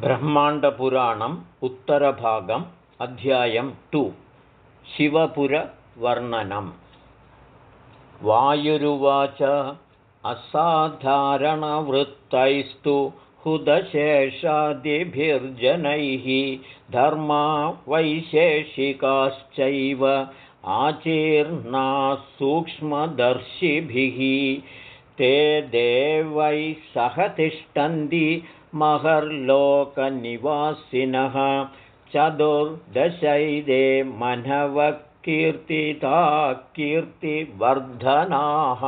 ब्रह्माण्डपुराणम् उत्तरभागम् अध्यायं टु. शिवपुरवर्णनम्. वायुरुवाच असाधारणवृत्तैस्तु हुदशेषादिभिर्जनैः धर्मा वैशेषिकाश्चैव आचीर्णाः सूक्ष्मदर्शिभिः ते देवैः सह तिष्ठन्ति महर्लोकनिवासिनः चतुर्दशैदे मनवः कीर्तिता कीर्तिवर्धनाः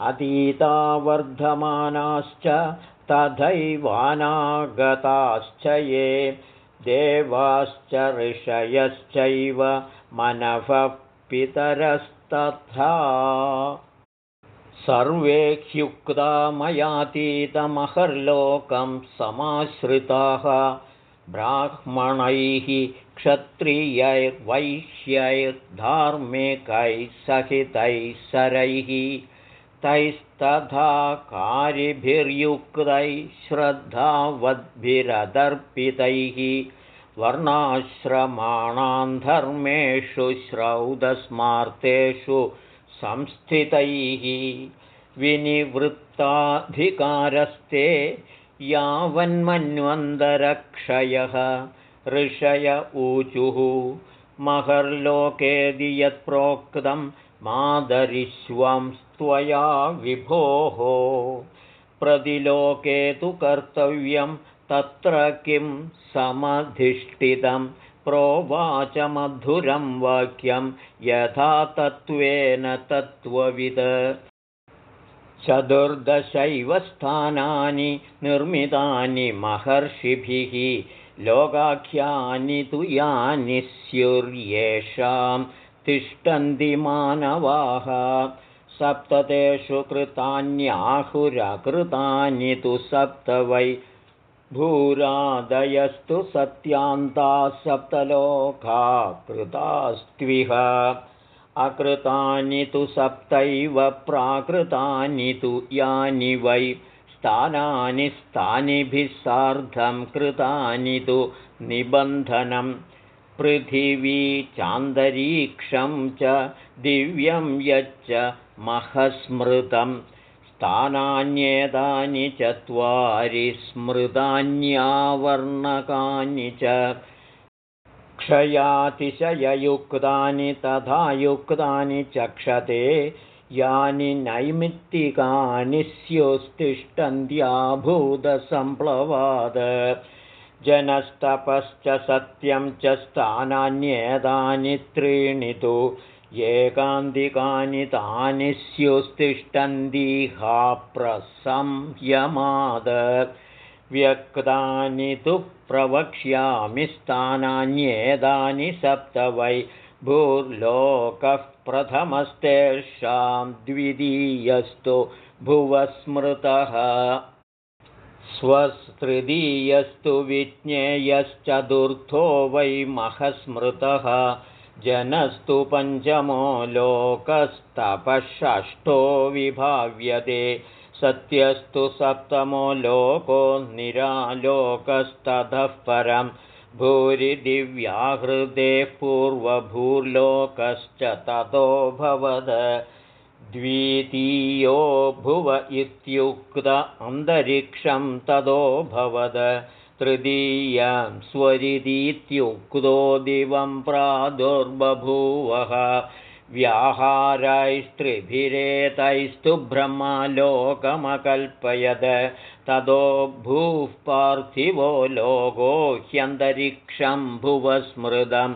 अतीता वर्धमानाश्च तथैवानागताश्च ये। देवाश्च ऋषयश्चैव मनवः पितरस्तथा सर्वे ह्युक्ता मयातीतमहर्लोकं समाश्रिताः। ब्राह्मणैः क्षत्रियैर्वैश्यैर्धार्मिकैः सहितैः सरैः तैस्तथा कारिभिर्युक्तैः श्रद्धावद्भिरदर्पितैः। वर्णाश्रमाणां धर्मेषु श्रौदस्मार्तेषु संस्थितैः विनिवृत्ताधिकारस्ते यावन्मन्वन्तरक्षयः ऋषय ऊचुः महर्लोकेदि यत्प्रोक्तं मादरिष्वं त्वया विभोः प्रतिलोके तु कर्तव्यं तत्र किं समधिष्ठितं प्रोवाचमधुरं वाक्यं यथा तत्त्वेन तत्त्वविद। चतुर्दशैव स्थानानि निर्मितानि महर्षिभिः लोकाख्यानि तु यानि स्युर्येषां तिष्ठन्ति मानवाः। सप्ततेषु कृतान्याहुरकृतानि तु सप्त वै भूरादयस्तु सत्यान्ताः सप्तलोका कृतास्त्विह। अकृतानि तु सप्तैव प्राकृतानि तु यानि वै। स्थानानि स्थानिभिः सार्धं कृतानि तु निबन्धनं। पृथिवी चान्दरीक्षं च दिव्यं यच्च महस्मृतं स्थानान्येतानि चत्वारि स्मृतान्यावर्णकानि च क्षयातिशययुक्तानि तथा युक्तानि चक्षते यानि नैमित्तिकानि स्युस्तिष्ठन्त्याभूतसम्प्लवाद। जनस्तपश्च सत्यं च स्थानान्येतानि त्रीणि तु एकान्तिकानि तानि स्युस्तिष्ठन्तिहाप्रसंयमाद व्यक्तानि तु प्रवक्ष्यामि स्थानान्येतानि सप्त वै भूर्लोकः प्रथमस्तेषां द्वितीयस्तु भुवस्मृतः। स्वस्तृतीयस्तु विज्ञेयश्चतुर्थो वै महस्मृतः जनस्तु पञ्चमो लोकस्तपषष्ठो विभाव्यते। सत्यस्तु सप्तमो लोको निरालोकस्ततः परम् भूरिदिव्याहृदेः पूर्वभूर्लोकश्च ततोऽभवद द्वितीयो भुव इत्युक्त अन्तरिक्षं ततोऽभवद तृतीयं स्वरितीत्युक्तो दिवं प्रादुर्बभूवः। व्याहारैस्त्रिभिरेतैस्तु ब्रह्मलोकमकल्पयद ततो भूः पार्थिवो लोको ह्यन्तरिक्षं भुवस्मृतं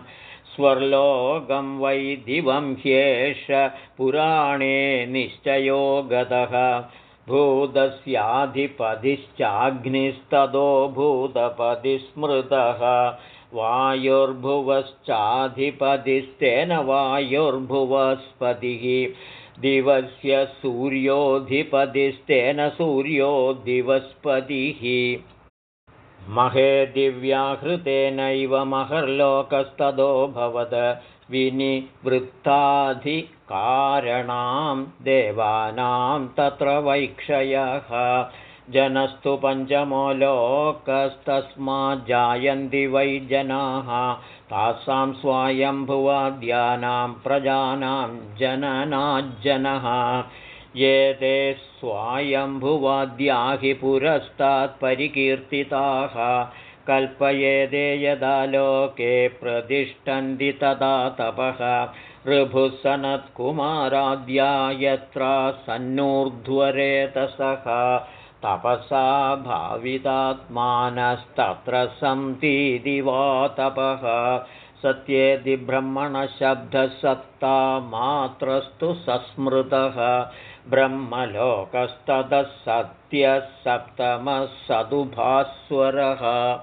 स्वर्लोकं वै दिवं ह्येष पुराणे निश्चयो गतः भूतस्याधिपतिश्चाग्निस्ततो भूतपतिस्मृतः वायुर्भुवश्चाधिपतिस्तेन वायुर्भुवस्पतिः। दिवस्य सूर्योऽधिपतिस्तेन सूर्यो दिवस्पतिः महे दिव्याहृतेनैव महर्लोकस्ततो भवद विनिवृत्ताधिकाराणां देवानां तत्र वैक्षयः। जनस्तु पञ्चमो लोकस्तस्माज्जायन्ति वै जनाः। तासां स्वायम्भुवाद्यानां प्रजानां जननाज्जनः। ये ते स्वायम्भुवाद्या हि पुरस्तात्परिकीर्तिताः कल्पयेदे यदा लोके प्रतिष्ठन्ति तदा तपः। ऋभुः सनत्कुमाराद्या यत्र सन्नूर्ध्वरेतसः। तपसा भावितात्मानस्तत्र सन्तीति वा तपः। सत्येदिब्रह्मणशब्दसत्ता मात्रस्तु सस्मृतः। ब्रह्मलोकस्ततः सत्यः सप्तमः सदुभास्वरः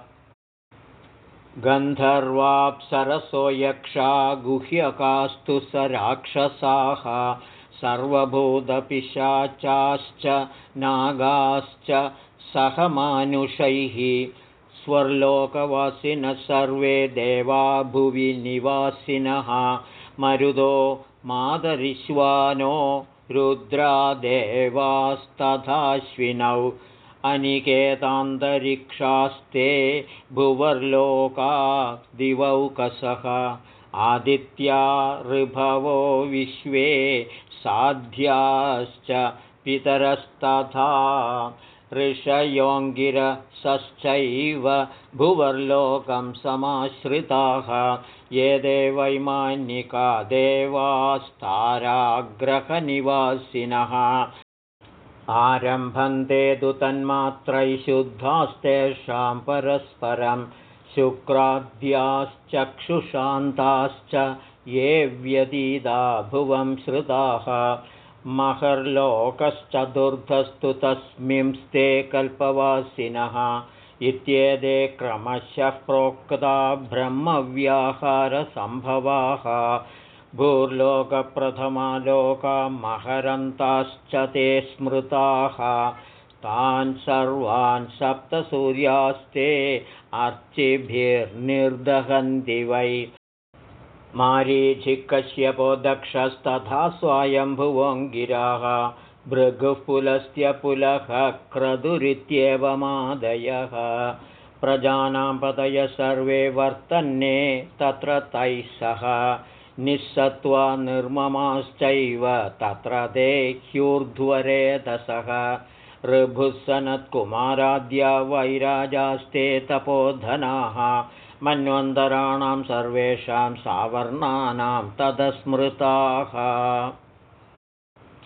गन्धर्वाप्सरसो यक्षा गुह्यकास्तु स राक्षसाः सर्वभूतपिशाचाश्च नागाश्च सहमानुषैः स्वर्लोकवासिनः सर्वे देवा भुवि निवासिनः मरुदो मादरिश्वानो रुद्रादेवास्तथाश्विनौ अनिकेतान्तरिक्षास्ते भुवर्लोका दिवौकसः। आदित्या ऋभवो विश्वे साध्याश्च पितरस्तथा। ऋषयोङ्गिरसश्चैव भुवर्लोकं समाश्रिताः। ये देवैमान्यिका देवास्ताराग्रहनिवासिनः आरम्भन्ते तु तन्मात्रै शुद्धास्तेषां परस्परं शुक्राद्याश्चक्षुषान्ताश्च ये व्यतीदा भुवं श्रुताः। महर्लोकश्चतुर्थस्तु तस्मिंस्ते कल्पवासिनः इत्येते क्रमशः प्रोक्ता ब्रह्मव्याहारसम्भवाः महरन्ताश्च ते स्मृताः। तान् सर्वान् सप्तसूर्यास्ते अर्चिभिर्निर्दहन्ति वै। मारीचिकश्यपो दक्षस्तथा स्वायम्भुवोङ्गिराः। भृगुः पुलस्त्यपुलः क्रदुरित्येवमादयः। प्रजानां पतयः सर्वे वर्तन्ने तत्र तैः सह निःसत्त्वा निर्ममाश्चैव तत्र ते ह्यूर्ध्वरेतसः ऋभुःसनत्कुमाराद्या वैराजास्ते तपोधनाः मन्वन्तराणां सर्वेषां सावर्णानां तदस्मृताः।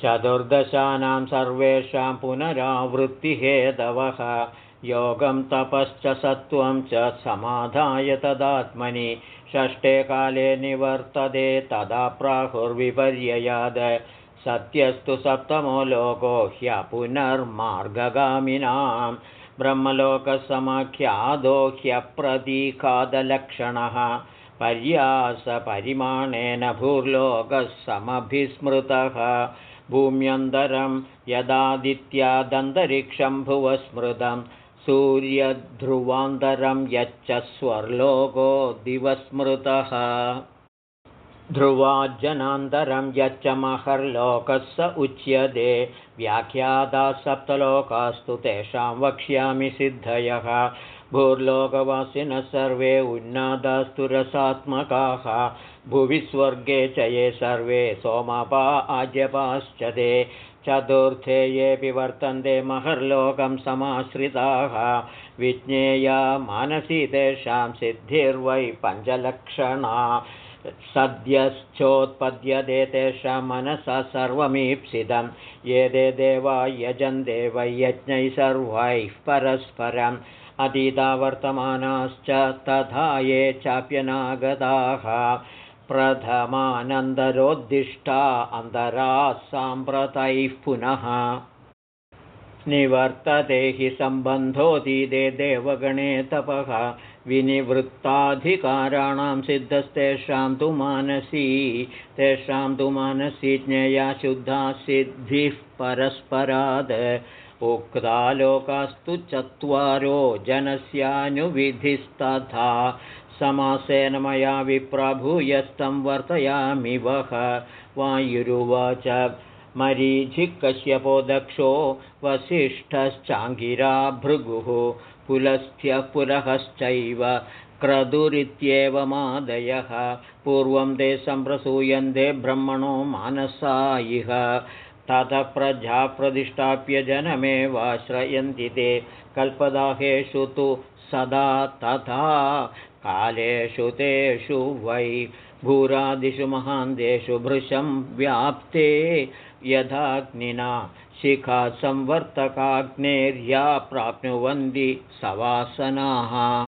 चतुर्दशानां सर्वेषां पुनरावृत्तिहेतवः योगं तपश्च सत्त्वं च समाधाय तदात्मनि। षष्ठे काले निवर्तते तदा प्राहुर्विपर्ययाद। सत्यस्तु सप्तमो लोको ह्यपुनर्मार्गगामिनां ब्रह्मलोकसमाख्यादो ह्यप्रतीकादलक्षणः पर्यासपरिमाणेन भूर्लोकः समभिस्मृतः भूम्यन्तरं यदादित्यादन्तरिक्षं भुवस्मृतं सूर्यध्रुवान्तरं यच्च स्वर्लोको दिवस्मृतः। ध्रुवाज्जनान्तरं यच्च महर्लोकः स उच्यते। व्याख्याताः सप्तलोकास्तु तेषां वक्ष्यामि सिद्धयः। भूर्लोकवासिनः सर्वे उन्नादास्तु रसात्मकाः। भुवि स्वर्गे च ये सर्वे सोमपा आज्यपाश्च ते चतुर्थे येऽपि वर्तन्ते महर्लोकं समाश्रिताः। विज्ञेया मानसी तेषां सिद्धिर्वै पञ्चलक्षणा। सद्यश्चोत्पद्यते तेषां मनसा सर्वमीप्सितं। ये ते देवा यजन्ते वै यज्ञैः सर्वैः परस्परम्। अतीता वर्तमानाश्च तथा ये चाप्यनागताः प्रथमानन्दरोद्दिष्टा अन्तराः साम्प्रतैः पुनः। निवर्तते हि सम्बन्धोऽतीते देवगणे तपः। विनिवृत्ताधिकाराणां सिद्धस्तेषां तु मानसी। तेषां तु मानसी ज्ञेया शुद्धा सिद्धिः परस्पराद्। उक्ता लोकास्तु चत्वारो जनस्यानुविधिस्तथा समासेन मया विप्रभूयस्तं वः। वायुरुवाच मरीचिकश्यपो दक्षो वसिष्ठश्चाङ्गिरा भृगुः। पुलस्थ्यः पुलहश्चैव क्रदुरित्येवमादयः पूर्वं ते सम्प्रसूयन्ते ब्रह्मणो मानसा इह। ततः प्रजा प्रतिष्ठाप्य जनमेवाश्रयन्ति ते। कल्पदाहेषु तु सदा तथा कालेषु तेषु वै भूरादिषु महान्तेषु भृशं व्याप्ते यथाग्निना शिखा संवर्तकाग्नेर्या प्राप्नुवन्ति सवासनाः।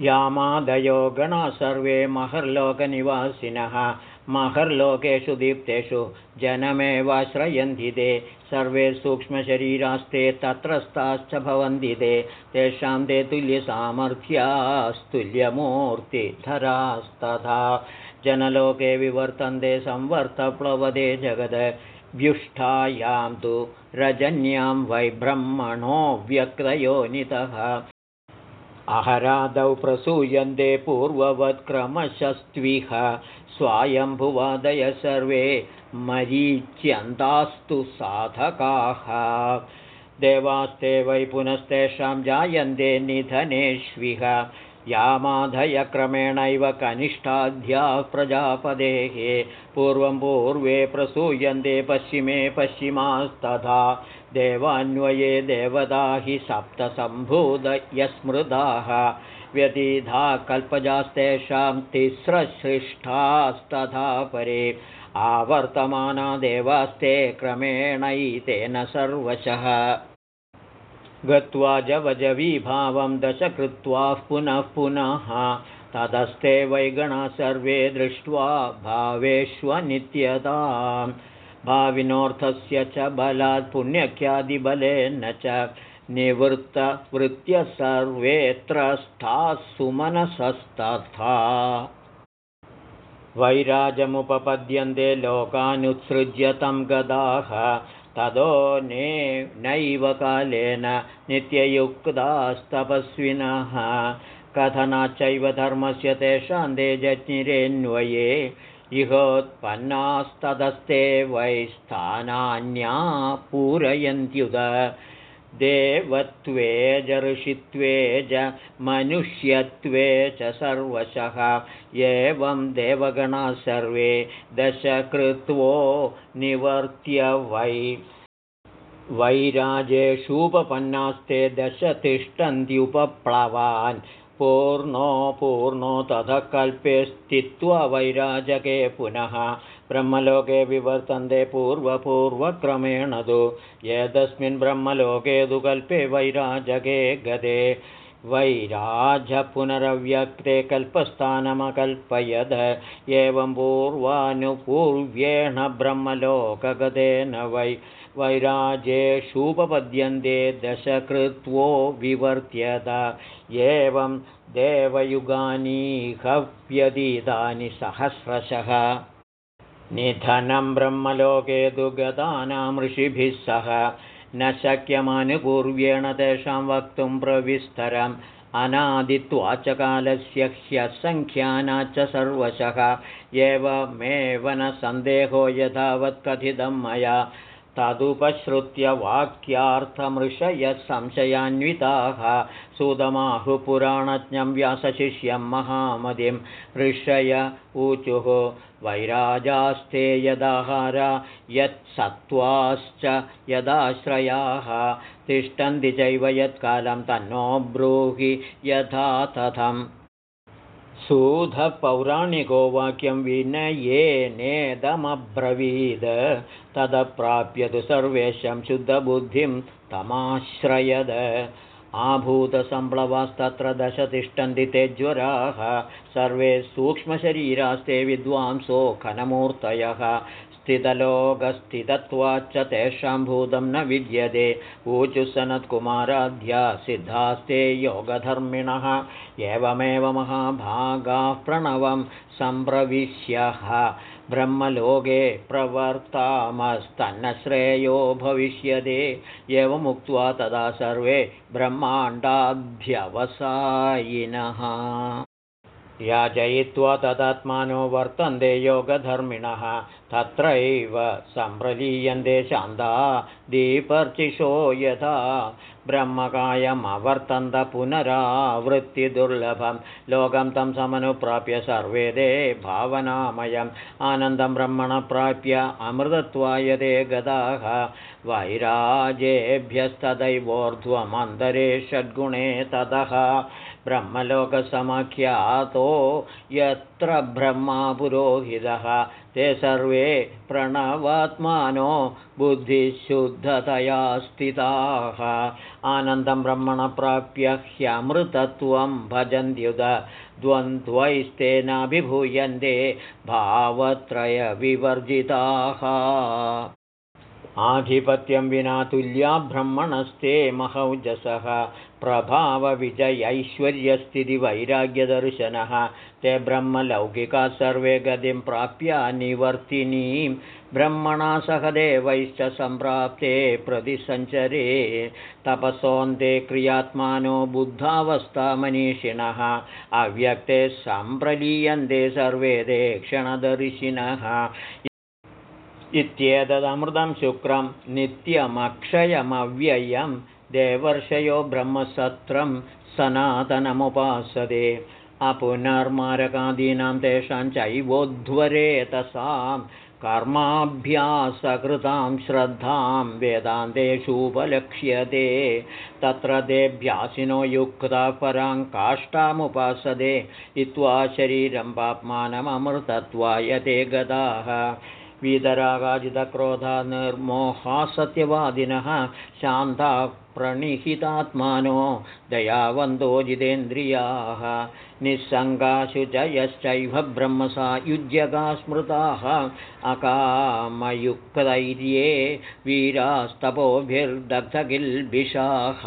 यामादयो गणा सर्वे महर्लोकनिवासिनः महर्लोकेषु दीप्तेषु जनमेवाश्रयन्ति ते। सर्वे सूक्ष्मशरीरास्ते तत्रस्ताश्च भवन्ति ते। तेषां ते तुल्यसामर्थ्यास्तुल्यमूर्तिधरास्तथा। जनलोके विवर्तन्ते संवर्तप्लवदे जगद। व्युष्ठायां तु रजन्यां वैब्रह्मणो व्यक्तयोनितः अहरादौ प्रसूयन्ते पूर्ववत्क्रमशस्त्विह स्वायम्भुवादय सर्वे मरीच्यन्तास्तु साधकाः। देवास्ते वै पुनस्तेषां जायन्ते निधनेष्विह। यामाधयक्रमेणैव कनिष्ठाध्याः प्रजापदेः पूर्वं पूर्वे प्रसूयन्ते पश्चिमे पश्चिमास्तथा। देवान्वये देवता हि सप्तसम्भूतयस्मृताः व्यतीधा कल्पजास्तेषां तिस्रसृष्टास्तथा परे। आवर्तमाना देवास्ते क्रमेणैतेन सर्वशः। गत्वा जवजवीभावं दश कृत्वा पुनः पुनः तदस्ते वैगणा सर्वे दृष्ट्वा भावेष्वनित्यतां भाविनोऽर्थस्य च बलात् पुण्यख्यादिबलेन च निवृत्तवृत्य सर्वेऽत्र स्थाः सुमनसस्तथा वैराजमुपपद्यन्ते लोकानुत्सृज्य तं गदाः ततो ने नैव कालेन नित्ययुक्तास्तपस्विनः। कथनाच्चैव धर्मस्य तेषां ते जज्ञिरेऽन्वये इहोत्पन्नास्तदस्ते वै स्थानान्या पूरयन्त्युत देवत्वे च मनुष्यत्वे च सर्वशः। एवं देवगणाः सर्वे दशकृत्वो निवर्त्य वै। वैराजेषूपपन्नास्ते दश तिष्ठन्त्युपप्लवान् पूर्णो पूर्णो ततः कल्पे स्थित्वा वैराजके पुनः ब्रह्मलोके विवर्तन्ते पूर्वपूर्वक्रमेण तु। एतस्मिन् ब्रह्मलोके तु कल्पे वैराजके गते वैराजपुनरव्यक्ते कल्पस्थानमकल्पयद। एवं पूर्वानुपूर्व्येण ब्रह्मलोकगतेन वै। वैराजेषूपपद्यन्ते दशकृत्वो विवर्त्यत। एवं देवयुगानीहव्यतीतानि सहस्रशः निधनं ब्रह्मलोके तु गतानां ऋषिभिः सह। न शक्यमनुपूर्व्येण तेषां वक्तुं प्रविस्तरम्। अनादित्वाच कालस्य ह्यसङ्ख्यानाच्च सर्वशः। एवमेव न सन्देहो यथावत्कथितं मया तदुपश्रुत्य वाक्यार्थमृषयः संशयान्विताः सुदमाहुपुराणज्ञं व्यासशिष्यं महामतिं ऋषय ऊचुः। वैराजास्ते यदाहारा यत्सत्त्वाश्च यदाश्रयाः। तिष्ठन्ति चैव यत्कालं तन्नो ब्रूहि यथा तथम् सूधपौराणिको वाक्यं विनयेनेदमब्रवीद तदप्राप्यतु सर्वेषां शुद्धबुद्धिं तमाश्रयद। आभूतसम्प्लवास्तत्र दश तिष्ठन्ति ते ज्वराः सर्वे सूक्ष्मशरीरास्ते विद्वांसो खनमूर्तयः स्थितलोकस्थितत्वाच्च तेषां भूतं न विद्यते। ऊचुसनत्कुमाराध्या सिद्धास्ते योगधर्मिणः एवमेव महाभागाः प्रणवं सम्प्रविश्यः। ब्रह्मलोके प्रवर्तामस्तन्न श्रेयो भविष्यते एवमुक्त्वा तदा सर्वे ब्रह्माण्डाध्यवसायिनः याचयित्वा तदात्मानो वर्तन्ते योगधर्मिणः तत्रैव सम्प्रलीयन्ते शान्ता दीपर्चिषो यथा ब्रह्मकायमवर्तन्त पुनरावृत्तिदुर्लभं लोकं तं समनुप्राप्य सर्वे दे भावनामयम्। आनन्दं ब्रह्मण प्राप्य अमृतत्वाय ते गदाः। वैराजेभ्यस्तदैवोर्ध्वमन्तरे षड्गुणे ततः। ब्रह्मलोकसमाख्यातो यत्र ब्रह्मा पुरोहितः ते सर्वे प्रणवात्मानो बुद्धिशुद्धतया स्थिताः। आनन्दं ब्रह्मणप्राप्य ह्यमृतत्वं भजन्त्युद। द्वन्द्वैस्तेनाभिभूयन्ते भावत्रयविवर्जिताः आधिपत्यं विना तुल्या ब्रह्मणस्ते महौजसः प्रभावविजयैश्वर्यस्थितिवैराग्यदर्शनः। ते ब्रह्मलौकिका सर्वे गतिं प्राप्य निवर्तिनीं। ब्रह्मणा सह देवैश्च सम्प्राप्ते प्रतिसञ्चरे। तपसोऽन्ते क्रियात्मानो बुद्धावस्थामनीषिणः। अव्यक्ते सम्प्रलीयन्ते सर्वे ते क्षणदर्शिनः। इत्येतदमृतं शुक्रं नित्यमक्षयमव्ययं देवर्षयो ब्रह्मसत्रं सनातनमुपासते अपुनर्मारकादीनां तेषां चैवोध्वरेतसां कर्माभ्यासकृतां श्रद्धां वेदान्तेषूपलक्ष्यते तत्र तेभ्यासिनो युक्ता परां काष्ठामुपासते इत्वा शरीरं पाप्मानममृतत्वाय ते गताः वीतरागाजितक्रोधा निर्मोहा सत्यवादिनः शान्ता प्रणिहितात्मानो दयावन्दो जितेन्द्रियाः निःसङ्गाशुचयश्चैव ब्रह्मसायुज्यगा स्मृताः अकामयुक्तैर्ये वीरास्तपोभिर्दग्धगिल्बिषाः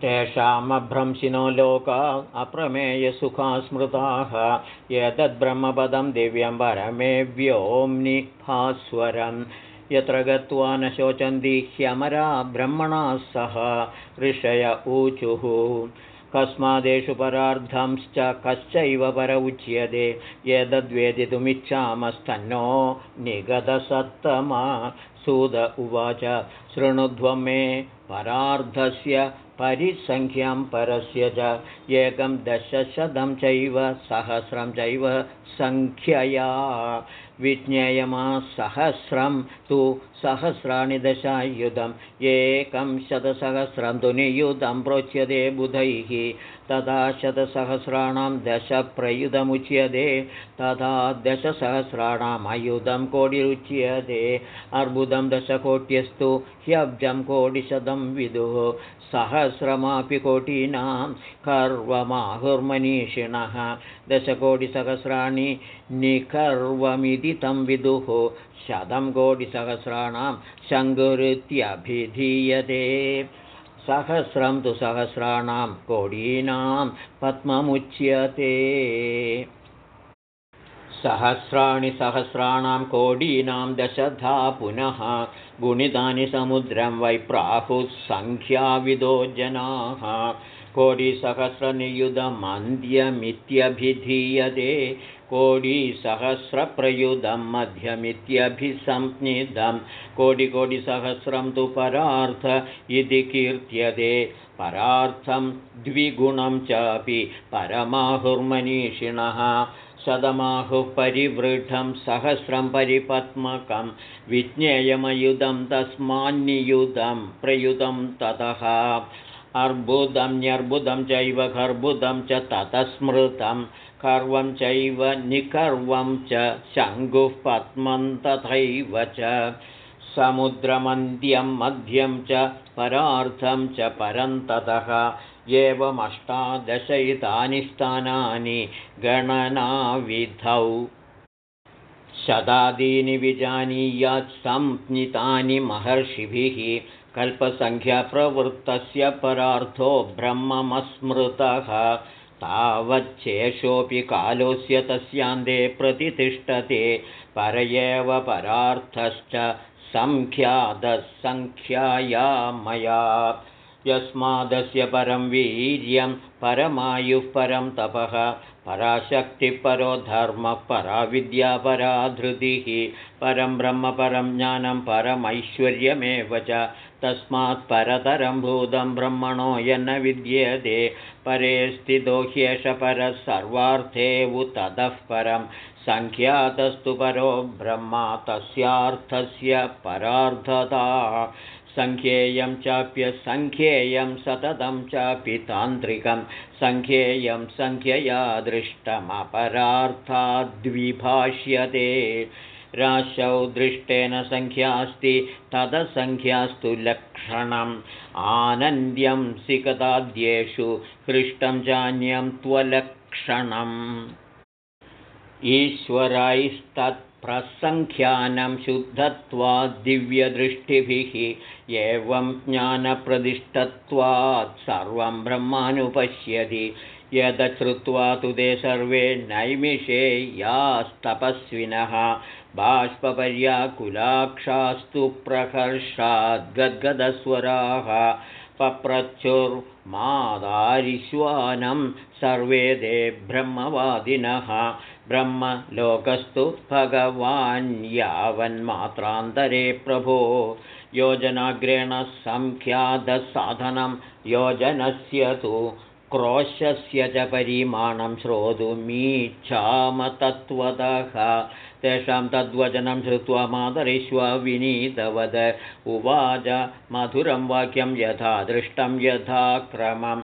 तेषामभ्रंशिनो लोका अप्रमेयसुखा स्मृताः एतद्ब्रह्मपदं दिव्यं परमे व्योम्नि भास्वरं यत्र गत्वा न शोचन्ति ह्यमरा ब्रह्मणा सह ऋषय ऊचुः। कस्मादेषु परार्धंश्च कश्चैव पर उच्यते। एतद्वेदितुमिच्छामस्तन्नो निगतसत्तमा सुद उवाच शृणुध्वं मे परार्धस्य परिसङ्ख्यां परस्य च एकं दशशतं चैव सहस्रं चैव सङ्ख्यया विज्ञेयमासहस्रं तु सहस्राणि दशायुधम् एकं शतसहस्रं तु नियुधं प्रोच्यते बुधैः तथा शतसहस्राणां दशप्रयुधमुच्यते तथा दशसहस्राणाम् अयुधं कोटिरुच्यते अर्बुदं दशकोट्यस्तु ह्यब्जं कोटिशतं विदुः सहस्रमापि कोटीनां कर्वमाहुर्मनीषिणः। दशकोटिसहस्राणि निकर्वमिति तं विदुः शतं कोटिसहस्राणां शङ्कुरित्यभिधीयते। सहस्रं तु सहस्राणां कोडीनां पद्ममुच्यते। सहस्राणि सहस्राणां कोडीनां दशधा पुनः गुणितानि समुद्रं वै प्राहुः सङ्ख्याविदो जनाः कोटिसहस्रनियुधमन्द्यमित्यभिधीयते कोटिसहस्रप्रयुधं मध्यमित्यभिसंज्ञितं। कोटिकोटिसहस्रं तु परार्थ इति कीर्त्यते। परार्थं द्विगुणं चापि परमाहुर्मनीषिणः। शतमाहुः परिवृढं सहस्रं परिपद्मकं विज्ञेयमयुधं तस्मान्नियुधं प्रयुधं ततः अर्बुदं न्यर्बुदं चैव कर्बुदं च ततस्मृतं कर्वं चैव निकर्वं च शङ्कुः पद्मं तथैव च समुद्रमन्द्यं मध्यं च परार्थं च परन्ततः एवमष्टादशैतानि स्थानानि गणनाविधौ। शतादीनि विजानीयात् संज्ञितानि महर्षिभिः कल्पसङ्ख्याप्रवृत्तस्य परार्थो ब्रह्ममस्मृतः। तावच्चेषोऽपि कालोऽस्य तस्यान्ते प्रतितिष्ठते पर एव परार्थश्च सङ्ख्यादः मया यस्मादस्य परं वीर्यं परमायुः परं तपः पराशक्तिपरो विद्या परा धृतिः परं ब्रह्म परं ज्ञानं परमैश्वर्यमेव च तस्मात् परतरं भूतं ब्रह्मणो यन्न विद्यते। स्थितो ह्येष परः सर्वार्थे ततः परं। सङ्ख्यातस्तु परो ब्रह्मा तस्यार्थस्य परार्धता सङ्ख्येयं चाप्यसङ्ख्येयं सततं चापि तान्त्रिकं। सङ्ख्येयं सङ्ख्यया दृष्टमपरार्थाद्विभाष्यते राशौ दृष्टेन सङ्ख्यास्ति तदसङ्ख्यास्तु लक्षणम्। आनन्द्यं सिकताद्येषु हृष्टं चान्यं त्वलक्षणम्। ईश्वरैस्तत्प्रसङ्ख्यानं शुद्धत्वाद्दिव्यदृष्टिभिः एवं ज्ञानप्रदिष्टत्वात् सर्वं ब्रह्मानुपश्यति यदश्रुत्वा तु ते सर्वे नैमिषे यास्तपस्विनः। बाष्पर्याकुलाक्षास्तु प्रकर्षाद्गद्गदस्वराः पप्रचुर्मादारिश्वानं सर्वे ते ब्रह्मवादिनः। ब्रह्मलोकस्तु भगवान् यावन्मात्रान्तरे प्रभो। योजनाग्रेण सङ्ख्यादसाधनं योजनस्य तु क्रोशस्य च परिमाणं श्रोतुमीच्छामतत्त्वतः तेषां तद्वचनं श्रुत्वा मातरिष्वा विनीतवद। उवाच मधुरं वाक्यं यथा दृष्टं यथा क्रमं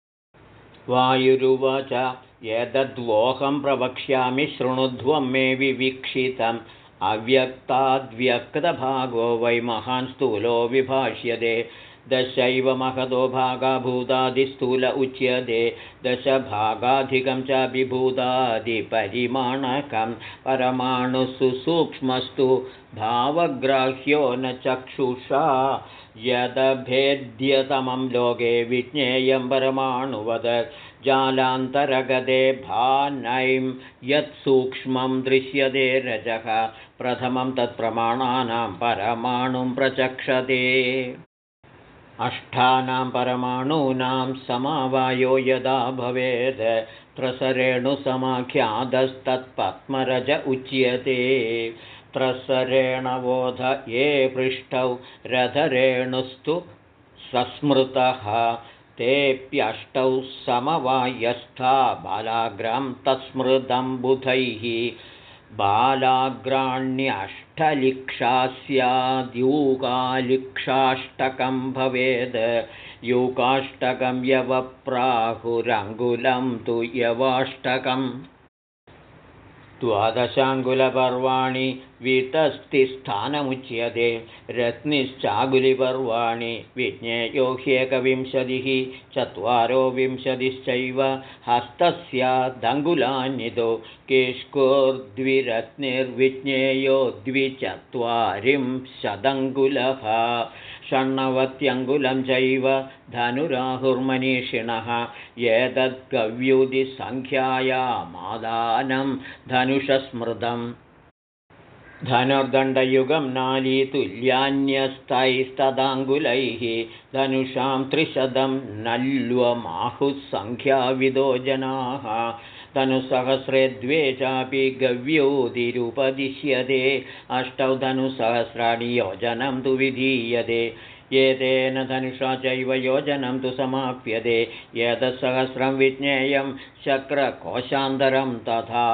वायुरुवाच एतद्वोहं प्रवक्ष्यामि शृणुध्वं मे विवीक्षितम्। अव्यक्ताद्व्यक्तभागो वै महान् स्थूलो विभाष्यते दशैव महतो भागाभूतादिस्थूल उच्यते। दशभागाधिकं च विभूतादिपरिमाणकं। परमाणुसु सूक्ष्मस्तु भावग्राह्यो न चक्षुषा। यदभेद्यतमं लोके विज्ञेयं परमाणुवद। जालान्तरगते भानैं यत्सूक्ष्मं दृश्यते रजः। प्रथमं तत्प्रमाणानां परमाणुं प्रचक्षते अष्टानां परमाणूनां समावायो यदा भवेत् त्रसरेणुसमाख्यातस्तत्पद्मरज उच्यते। त्रसरेणवोध ये पृष्ठौ रथरेणुस्तु सस्मृतः। तेऽप्यष्टौ समवायस्था बालाग्रं तत्स्मृतं बुधैः बालाग्राण्यष्टलिक्षा स्याद्यूकालिक्षाष्टकं भवेद्। यूकाष्टकं यवप्राहुरङ्गुलं तु यवाष्टकम् द्वादशाङ्गुलपर्वाणि वितस्तिस्थानमुच्यते। रत्निश्चागुलिपर्वाणि विज्ञेयो ह्येकविंशतिः चत्वारो विंशतिश्चैव हस्तस्यादङ्गुलान्यतो केष्कोर्द्विरत्निर्विज्ञेयो द्विचत्वारिंशदङ्गुलः षण्णवत्यङ्गुलं चैव धनुराहुर्मनीषिणः। एतद्गव्युदिसङ्ख्यायामादानं धनुषस्मृतम्। धनुर्दण्डयुगं नालीतुल्यान्यस्तैस्तदाङ्गुलैः धनुषां त्रिशतं नल्वमाहुः सङ्ख्याविदो जनाः धनुसहस्रे द्वे चापि गव्योतिरुपदिश्यते अष्टौ धनुसहस्राणि योजनं तु विधीयते। एतेन धनुषा चैव योजनं तु समाप्यते। एतत्सहस्रं विज्ञेयं शक्रकोशान्तरं तथा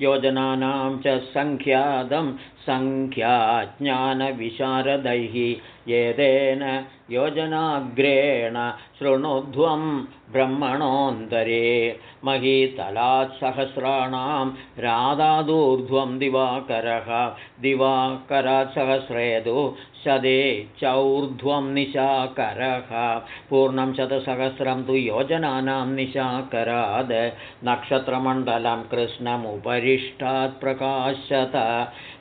योजनानां च सङ्ख्यातं सङ्ख्याज्ञानविशारदैः एतेन योजनाग्रेण शृणुध्वं ब्रह्मणोऽन्तरे महीतलात् सहस्राणां राधादूर्ध्वं दिवाकरः दिवाकरात् सहस्रेदु शदे चौर्ध्वं निशाकरः पूर्णं शतसहस्रं तु योजनानां निशाकराद् नक्षत्रमण्डलं कृष्णमुपरिष्टात् प्रकाशत।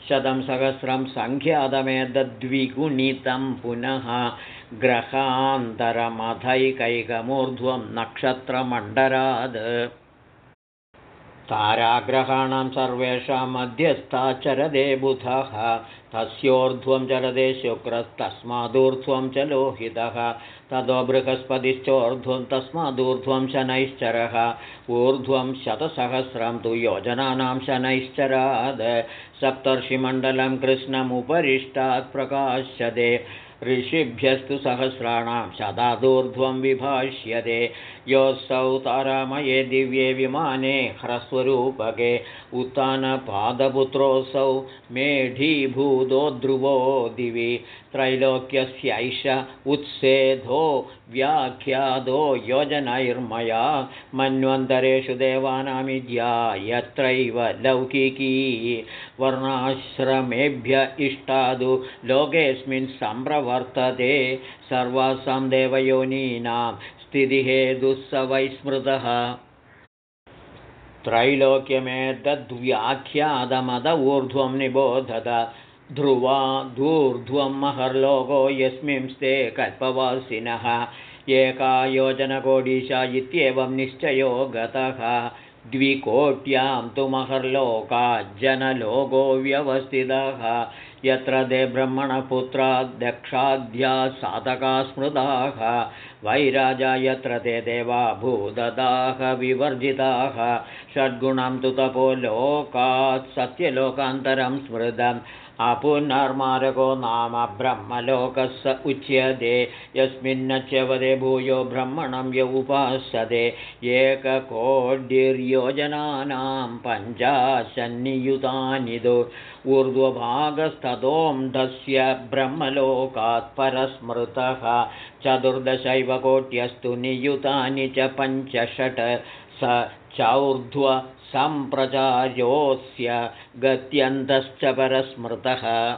शतं सहस्रं सङ्ख्यातमेतद्विगुणितं पुनः ग्रहान्तरमथैकैकमूर्ध्वं नक्षत्रमण्डलाद् ताराग्रहाणां सर्वेषां मध्यस्थाचरदे बुधः। तस्योर्ध्वं चरदे शुक्रस्तस्मादूर्ध्वं च लोहितः। ततो बृहस्पतिश्चोर्ध्वं तस्मादूर्ध्वं शनैश्चरः। ऊर्ध्वं शतसहस्रं तु योजनानां शनैश्चराद्। सप्तर्षिमण्डलं कृष्णमुपरिष्टात् प्रकाश्यते ऋषिभ्यस्तु सहस्राणां शतादूर्ध्वं विभाष्यते योऽसौ तारामये दिव्ये विमाने ह्रस्वरूपके उत्तानपादपुत्रोऽसौ मेढीभूतो ध्रुवो दिवि त्रैलोक्यस्यैष उत्सेधो व्याख्यातो योजनैर्मया मन्वन्तरेषु देवानामिद्या यत्रैव लौकिकी वर्णाश्रमेभ्य इष्टादु लोकेऽस्मिन् सम्प्रवर्तते सर्वासां देवयोनीनां स्थितिहेतुः स वैस्मृतः त्रैलोक्यमेतद्व्याख्यातमद ऊर्ध्वं निबोधत ध्रुवा धूर्ध्वं महर्लोको यस्मिंस्ते कल्पवासिनः। एका योजनकोडीशा इत्येवं निश्चयो गतः द्विकोट्यां तु महर्लोका जनलोको व्यवस्थितः। यत्र ते ब्रह्मणपुत्राद्यक्षाद्या साधका स्मृताः वैराजा यत्र ते देवा भूददाः विवर्जिताः। षड्गुणं तु तपो लोकात् सत्यलोकान्तरं स्मृतम् अपुनर्मारको नाम ब्रह्मलोकस्य उच्यते यस्मिन्न च्यवदे भूयो ब्रह्मणं य उपासते एककोड्यर्योजनानां पञ्चाशन्नियुतानि दु ऊर्ध्वभागस्ततोऽण्ढस्य ब्रह्मलोकात् परस्मृतः। चतुर्दशैव कोट्यस्तु नियुतानि च पञ्चषट् स चौर्ध्व सम्प्रचार्योऽस्य गत्यन्तश्च परस्मृतः।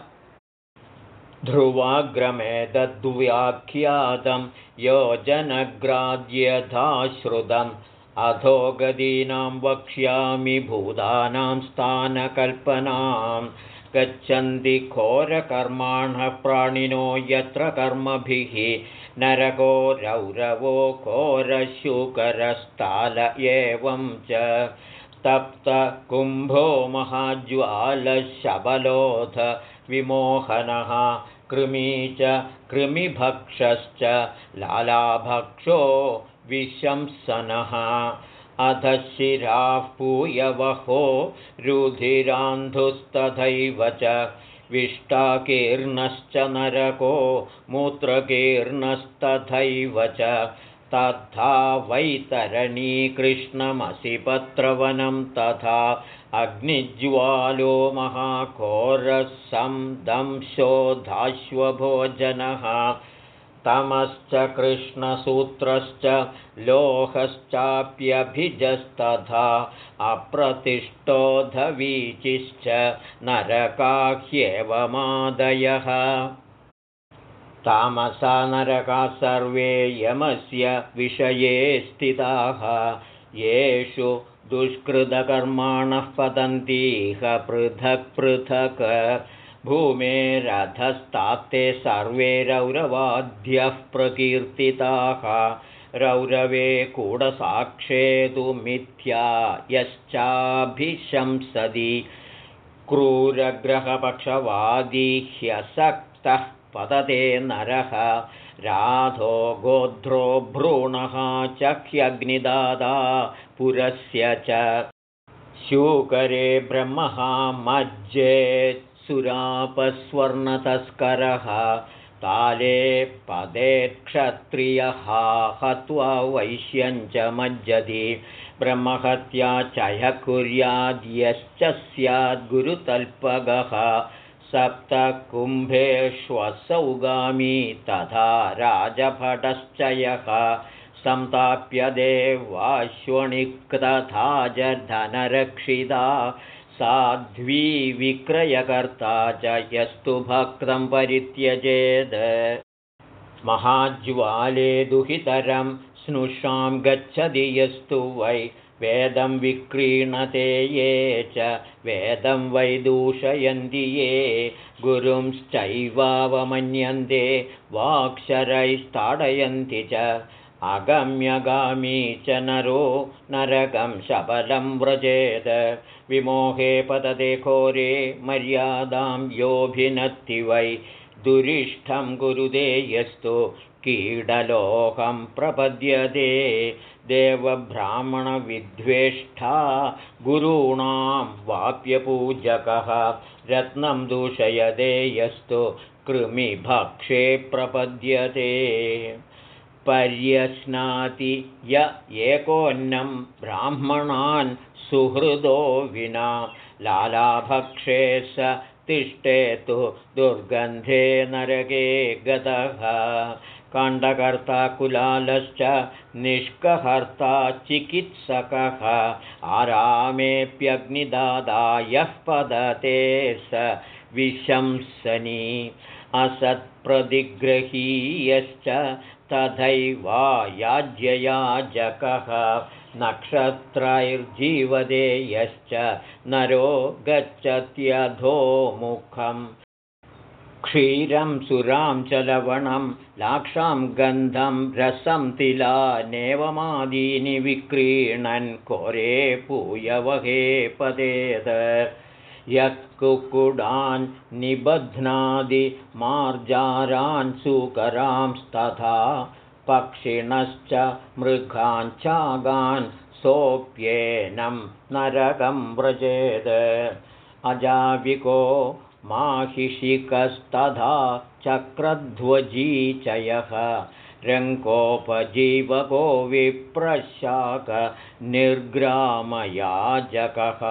ध्रुवाग्रमेतद्व्याख्यातं योजनग्राद्यथाश्रुतम्। अधो गदीनां वक्ष्यामि भूतानां स्थानकल्पनां गच्छन्ति घोरकर्माणः प्राणिनो यत्र कर्मभिः। नरको रौरवो घोरशुकरस्ताल एवं च तप्तकुम्भो महाज्वालशबलोऽथ विमोहनः कृमी च कृमिभक्षश्च लालाभक्षो विशंसनः। अध शिराः पूयवहो रुधिरान्धुस्तथैव च विष्टाकीर्णश्च नरको मूत्रकीर्णस्तथैव च तथा वैतरणीकृष्णमसि पत्रवनं तथा अग्निज्वालो महाघोरसं दंशोधाश्वभोजनः तमश्च कृष्णसूत्रश्च लोहश्चाप्यभिजस्तथा अप्रतिष्ठोधवीचिश्च नरकाह्येवमादयः तामसा नरकाः सर्वे यमस्य विषये स्थिताः। येषु दुष्कृतकर्माणः पतन्तीह पृथक् पृथक्। भूमेरधस्ताप्ते सर्वे रौरवाद्यः प्रकीर्तिताः। रौरवे कूढसाक्षे तु मिथ्या यश्चाभिशंसति क्रूरग्रहपक्षवादी ह्यसक्तः पतते नरः। राधो गोध्रो भ्रूणः चह्यग्निदादा पुरस्य च शूकरे ब्रह्मः सुरापस्वर्णतस्करः। ताले पदे क्षत्रियः हत्वा वैश्यं च मज्जति। ब्रह्महत्या चय कुर्याद्यश्च स्याद्गुरुतल्पगः सप्तकुम्भेष्वसौगामी तथा राजभटश्च यः संताप्य धनरक्षिता साध्वी विक्रयकर्ता च यस्तु भक्तं परित्यजेत् महाज्वाले दुहितरं स्नुषां गच्छति यस्तु वै वेदं विक्रीणते ये च वेदं वै दूषयन्ति ये गुरुंश्चैवावमन्यन्ते वाक्षरैस्ताडयन्ति च। अगम्यगामी च नरो नरकं शबलं व्रजेद। विमोहे पतते घोरे मर्यादां योऽभिनत्ति वै। दुरिष्ठं गुरुदे यस्तु प्रपद्यते देवब्राह्मणविद्वेष्टा गुरूणां वाप्यपूजकः। रत्नं दूषयते यस्तु कृमिभक्षे प्रपद्यते। पर्यश्नाति य एकोन्नं ब्राह्मणान् सुहृदो विना। लालाभक्षे स तिष्ठेतु दुर्गन्धे नरके गतः काण्डकर्ता कुलालश्च निष्कहर्ता चिकित्सकः। आरामेऽप्यग्निदादायः पदते स विशंसनी। असत्प्रतिग्रहीयश्च तथैवा याज्ययाजकः नक्षत्रैर्जीवदे यश्च नरो गच्छत्यधोमुखम् क्षीरं सुरां च लवणं लाक्षां गन्धं रसं तिलानेवमादीनि विक्रीणन् कोरे पूयवहे पदेद यः कुक्कुडान् निबध्नादिमार्जारान् सुकरांस्तथा पक्षिणश्च मृगाञ्चागान् सोऽप्येनं नरकं व्रजेद। अजाविको माहिषिकस्तथा चक्रध्वजीचयः रङ्कोपजीवको विप्रशाकनिर्ग्रामयाजकः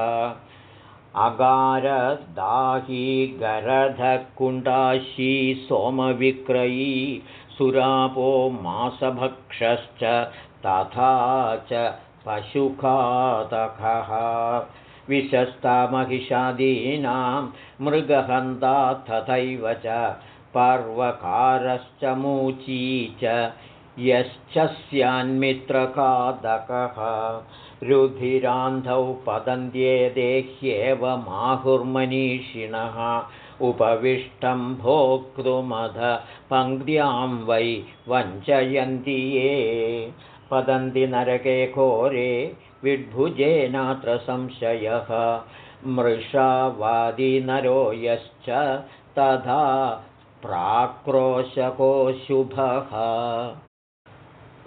अगारदाही गरधकुण्डाशी सोमविक्रयी सुरापो मासभक्षश्च तथा च पशुखातकः विशस्तामहिषादीनां मृगहन्ता तथैव च पर्वकारश्च मूची च यश्च स्यान्मित्रकादकः रुधिरान्धौ पतन्त्येदेह्येव माहुर्मनीषिणः। उपविष्टं भोक्तुमध पङ्क्त्यां वै वञ्चयन्ति ये। पतन्ति नरके घोरे विड्भुजेनात्र संशयः। मृषावादिनरो यश्च तथा प्राक्रोशको शुभः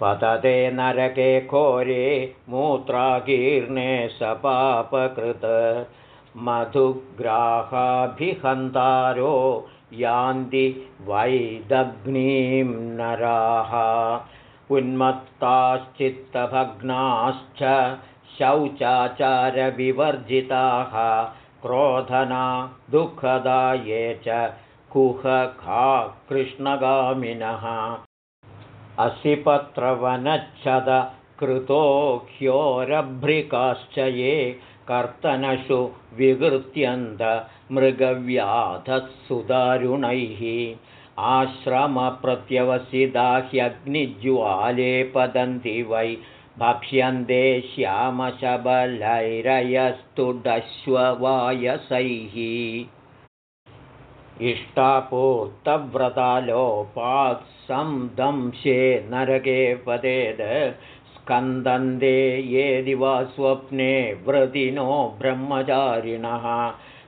पतते नरके घोरे मूत्राकीर्णे स पापकृत। मधुग्राहाभिहन्तारो यान्ति वैदग्नीं नराः उन्मत्ताश्चित्तभग्नाश्च शौचाचारविवर्जिताः क्रोधना दुःखदा ये च कुहखा कृष्णगामिनः। असिपत्रवनच्छद ह्योरभ्रिकाश्च ये कर्तनषु विकृत्यन्त मृगव्याधः सुदारुणैः आश्रमप्रत्यवसिदा ह्यग्निज्वाले पतन्ति वै भक्ष्यन्ते श्यामशबलैरयस्तुडश्ववायसैः इष्टापूर्तव्रतालोपात्संदंशे नरके पदेद स्कन्दन्ते ये दिवा स्वप्ने व्रतिनो ब्रह्मचारिणः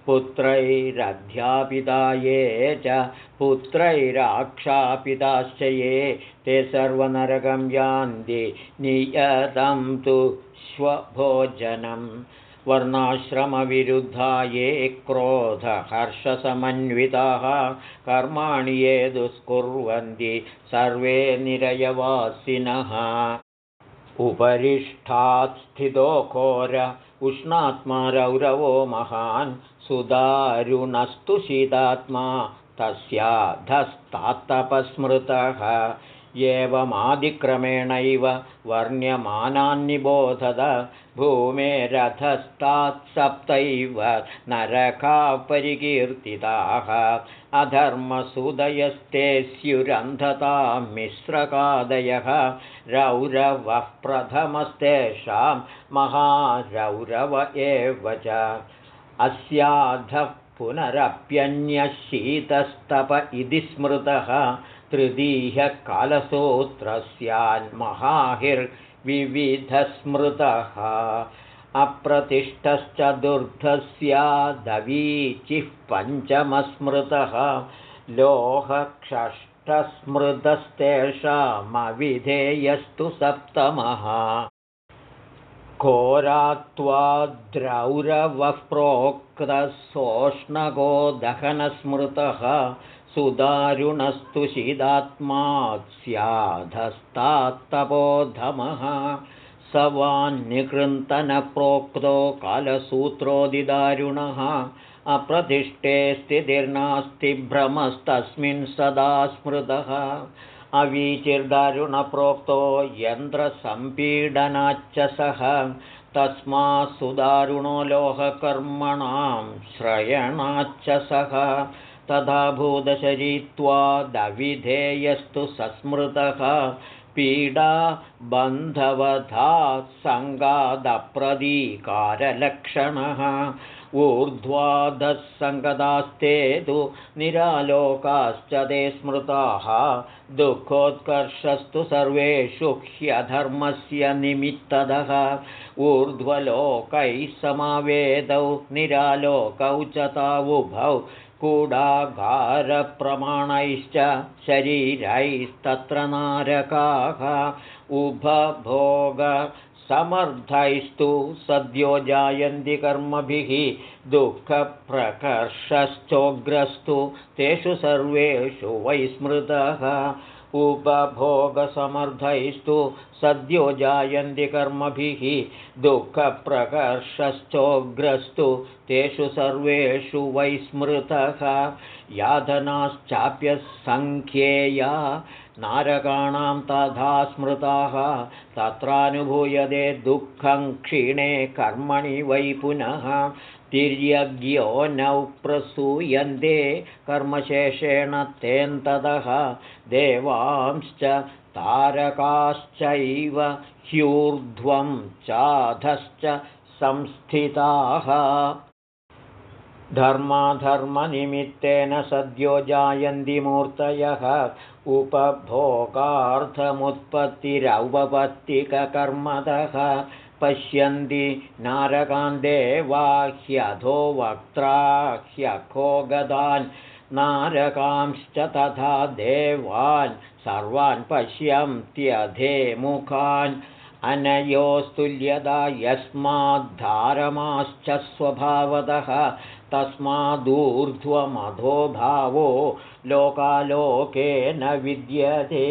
पुत्रैरध्यापिता ये च पुत्रैराक्षापिताश्च ये ते सर्वनरकं यान्ति नियतं तु स्वभोजनं। वर्णाश्रमविरुद्धा ये क्रोधहर्षसमन्विताः कर्माणि ये दुष्कुर्वन्ति सर्वे निरयवासिनः। उपरिष्ठात् स्थितो घोर उष्णात्मा रौरवो महान् सुदारुणस्तु शीतात्मा तस्याधस्तात्तपस्मृतः। एवमादिक्रमेणैव वर्ण्यमानान्निबोधद भूमेरथस्तात्सप्तैव नरकाः परिकीर्तिताः अधर्मसुदयस्ते स्युरन्धतां मिश्रकादयः। रौरवः प्रथमस्तेषां महारौरव एव च अस्याधः पुनरप्यन्यः शीतस्तप इति स्मृतः तृतीयः कालसूत्रस्यान्महाहिर्विविधस्मृतः अप्रतिष्ठश्चतुर्थस्यादवीचिः पञ्चमस्मृतः। लोहक्षष्ठस्मृतस्तेषामविधेयस्तु सप्तमः कोरात्वाद्रौरवः प्रोक्तः सोष्णगो दहनस्मृतः सुदारुणस्तु शिदात्मात् स्याधस्तात्तपोधमः स वान्निकृन्तनप्रोक्तो कालसूत्रोदिदारुणः अप्रतिष्ठे स्थितिर्नास्ति भ्रमस्तस्मिन् सदा स्मृतः अवीचिर्दारुणप्रोक्तो यन्त्रसम्पीडनाच्च सः तस्मात् सुदारुणो लोहकर्मणां श्रयणाच्च सः तथा भूतशरीत्वादविधेयस्तु सस्मृतः पीडा बन्धवधा सङ्गादप्रदीकारलक्षणः ऊर्ध्वादस्सङ्गदास्ते तु निरालोकाश्च ते स्मृताः दुःखोत्कर्षस्तु सर्वेषु ह्यधर्मस्य निमित्तदः। ऊर्ध्वलोकैः समावेदौ निरालोकौ च तावुभौ कूडागारप्रमाणैश्च शरीरैस्तत्र नारकाः। उभभोग समर्थैस्तु सद्यो जायन्ति कर्मभिः दुःखप्रकर्षश्चोग्रस्तु तेषु सर्वेषु वैस्मृतः उपभोगसमर्थैस्तु सद्यो जायन्ति कर्मभिः दुःखप्रकर्षश्चोग्रस्तु तेषु सर्वेषु वैस्मृतः यातनाश्चाप्यसङ्ख्येया नारकाणां तथा स्मृताः तत्रानुभूयते दुःखं क्षीणे कर्मणि वै पुनः तिर्यज्ञो नौ प्रसूयन्ते कर्मशेषेण तेन्ततः देवांश्च तारकाश्चैव ह्यूर्ध्वं चाधश्च संस्थिताः धर्माधर्मनिमित्तेन सद्यो जायन्ति मूर्तयः उपभोगार्थमुत्पत्तिरौपपत्तिककर्मदः पश्यन्ति नारकान्देवाह्यधो वक्त्राह्यखो गदान् नारकांश्च तथा देवान् सर्वान् पश्यन्त्यधे मुखान् अनयोस्तुल्यदा यस्माद्धारमाश्च स्वभावतः तस्मादूर्ध्वमधोभावो लोकालोके न विद्यते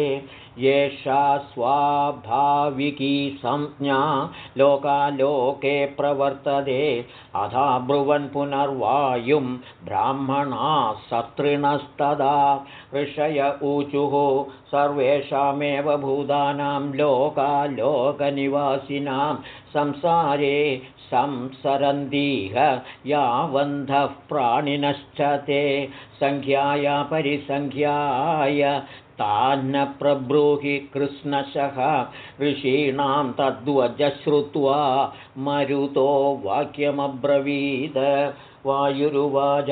येषा स्वाभाविकी संज्ञा लोकालोके प्रवर्तते। अथा ब्रुवन् पुनर्वायुं ब्राह्मणाः सतृणस्तदा ऋषय ऊचुः सर्वेषामेव भूतानां लोकालोकनिवासिनां संसारे संसरन्तीह यावन्धः प्राणिनश्च ते। सङ्ख्याया परिसङ्ख्याय तान्न प्रब्रूहि कृष्णशः ऋषीणां तद्वजश्रुत्वा मरुतो वाक्यमब्रवीद। वायुरुवाच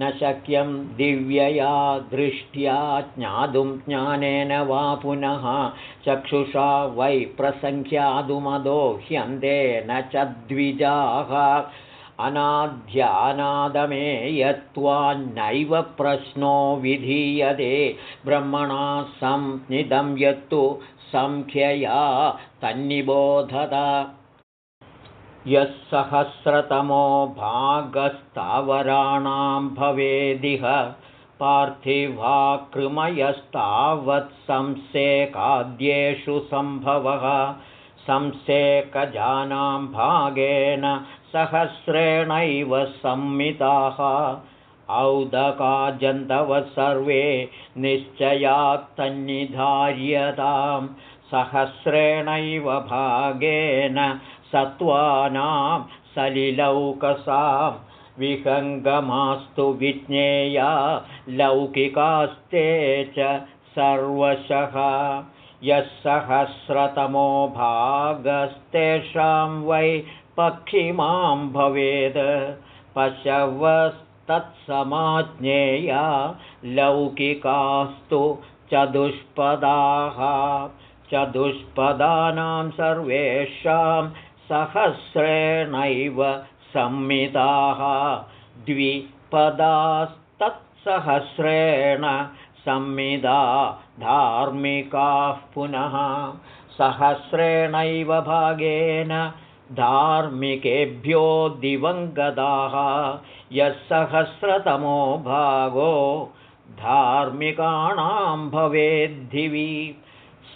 न शक्यं दिव्यया दृष्ट्या ज्ञातुं ज्ञानेन वा पुनः। चक्षुषा वै प्रसङ्ख्यातुमदो ह्यन्तेन च द्विजाः अनाध्यानादमेयत्वान्नैव प्रश्नो विधीयते। ब्रह्मणा संनिधं यत्तु सङ्ख्यया तन्निबोधत। यः सहस्रतमो भागस्तावराणां भवेदिह। पार्थिवाकृमयस्तावत्संसेकाद्येषु सम्भवः। संसेकजानां भागेन सहस्रेणैव सम्मिताः औदकाजन्तवः सर्वे निश्चयात्तन्निधार्यतां सहस्रेणैव भागेन सत्त्वानां सलिलौकसां विहङ्गमास्तु विज्ञेया लौकिकास्ते च सर्वशः। यः सहस्रतमो भागस्तेषां वै पक्षिमां भवेद्। पशवस्तत्समाज्ञेया लौकिकास्तु चतुष्पदाः। चतुष्पदानां सर्वेषां सहस्रेणैव संमिताः। द्विपदास्तत्सहस्रेण संमिदा धार्मिकाः पुनः। सहस्रेणैव भागेन धार्मिकेभ्यो दिवङ्गताः यः सहस्रतमो भागो धार्मिकाणां भवेद्धिवि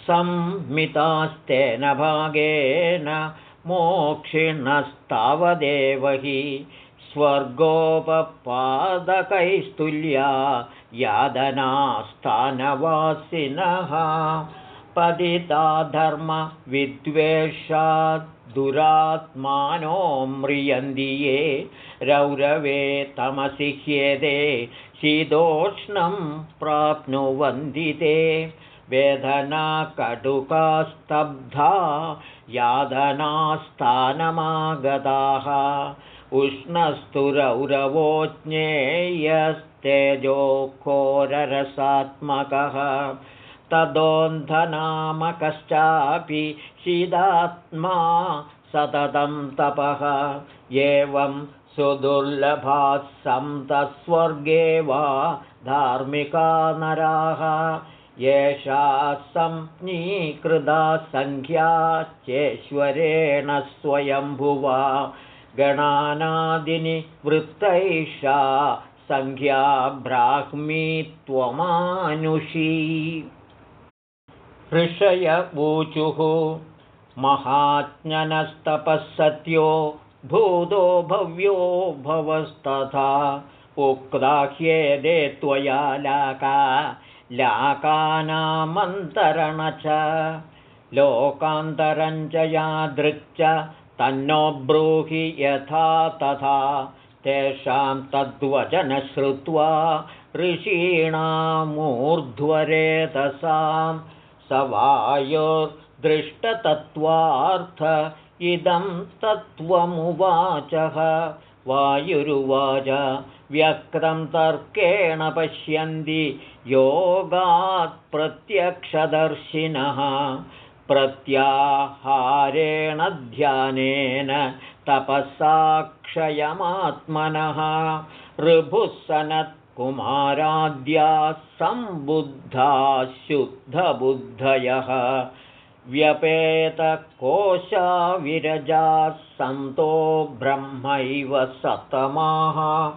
संमितास्तेन भागेन मोक्षिणस्तावदेव हि स्वर्गोपपादकैस्तुल्या यादनास्थानवासिनः। पतिता दुरात्मानो म्रियन्ति ये रौरवे तमसि ह्येदे शीतोष्णं प्राप्नुवन्ति ते। वेदना कटुकास्तब्धा यादनास्थानमागताः। उष्णस्तु रौरवो तदोन्धनामकश्चापि शीदात्मा सततं तपः। एवं सुदुर्लभाः सन्तस्वर्गे वा धार्मिका नराः। येषा संज्ञीकृता सङ्ख्या चेश्वरेण स्वयम्भुवा। गणानादिनि वृत्तैषा सङ्ख्या ब्राह्मी त्वमानुषी ऋषयवूचुः महाज्ञनस्तपःसत्यो भूतो भव्यो भवस्तथा। उक्ताह्येदे त्वया लाका लाकानामन्तरण च। लोकान्तरञ्च यादृक् तन्नो ब्रूहि यथा तथा। तेषां तद्वचन श्रुत्वा ऋषीणामूर्ध्वरेतसां स वायुर्दृष्टतत्त्वार्थ इदं तत्त्वमुवाचः। वायुरुवाच व्यक्तं तर्केण पश्यन्ति योगात् प्रत्यक्षदर्शिनः। प्रत्याहारेण ध्यानेन तपःसाक्षयमात्मनः ऋभुः सनत्कुमाराद्याः सम्बुद्धाः शुद्धबुद्धयः। व्यपेतकोशा विरजाः सन्तो ब्रह्मैव सतमाः।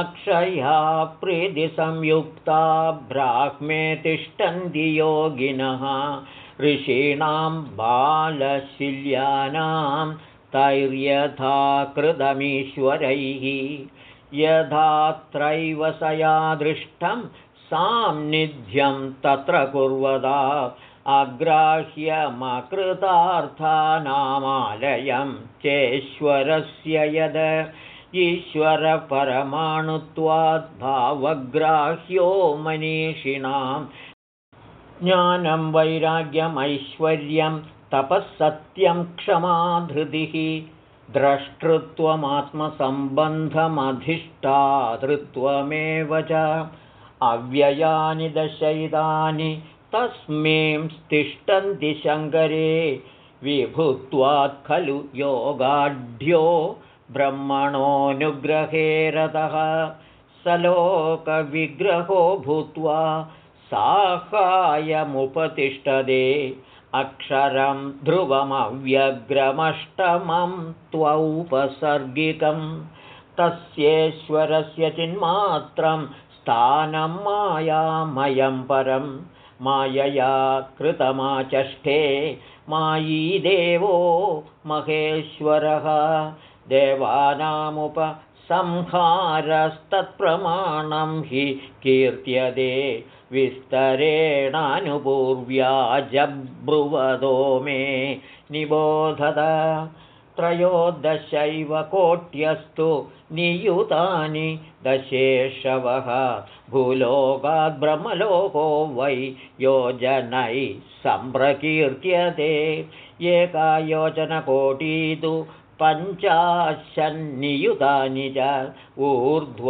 अक्षया प्रीतिसंयुक्ता ब्राह्मे तिष्ठन्ति योगिनः। ऋषीणां बालशिल्यानां तैर्यथा कृतमीश्वरैः यथात्रैव स यादृष्टं सान्निध्यं तत्र कुर्वदा अग्राह्यमकृतार्थानामालयं चेश्वरस्य यद ईश्वरपरमाणुत्वाद्भावग्राह्यो मनीषिणां ज्ञानं वैराग्यमैश्वर्यं तपःसत्यं क्षमाधृतिः द्रष्टृत्वमात्मसम्बन्धमधिष्ठातृत्वमेव च। अव्ययानि दशैतानि तस्मिंस्तिष्ठन्ति शङ्करे। विभुत्वात् खलु योगाढ्यो ब्रह्मणोऽनुग्रहे रतः। स लोकविग्रहो भूत्वा साहाय्यमुपतिष्ठते अक्षरं ध्रुवमव्यग्रमष्टमं त्वौपसर्गिकं तस्येश्वरस्य चिन्मात्रं स्थानं मायामयं परं मायया कृतमाचष्टे मायी देवो महेश्वरः देवानामुपसंहारस्तत्प्रमाणं हि कीर्त्यते विस्तरेणानुपूर्व्याजब्रुवदो मे निबोधत। त्रयोदशैव कोट्यस्तु नियुतानि दशेशवः भूलोकाद्ब्रह्मलोको वै योजनैः सम्प्रकीर्त्यते। एका योजनकोटी तु पञ्चाशन्नियुतानि च ऊर्ध्व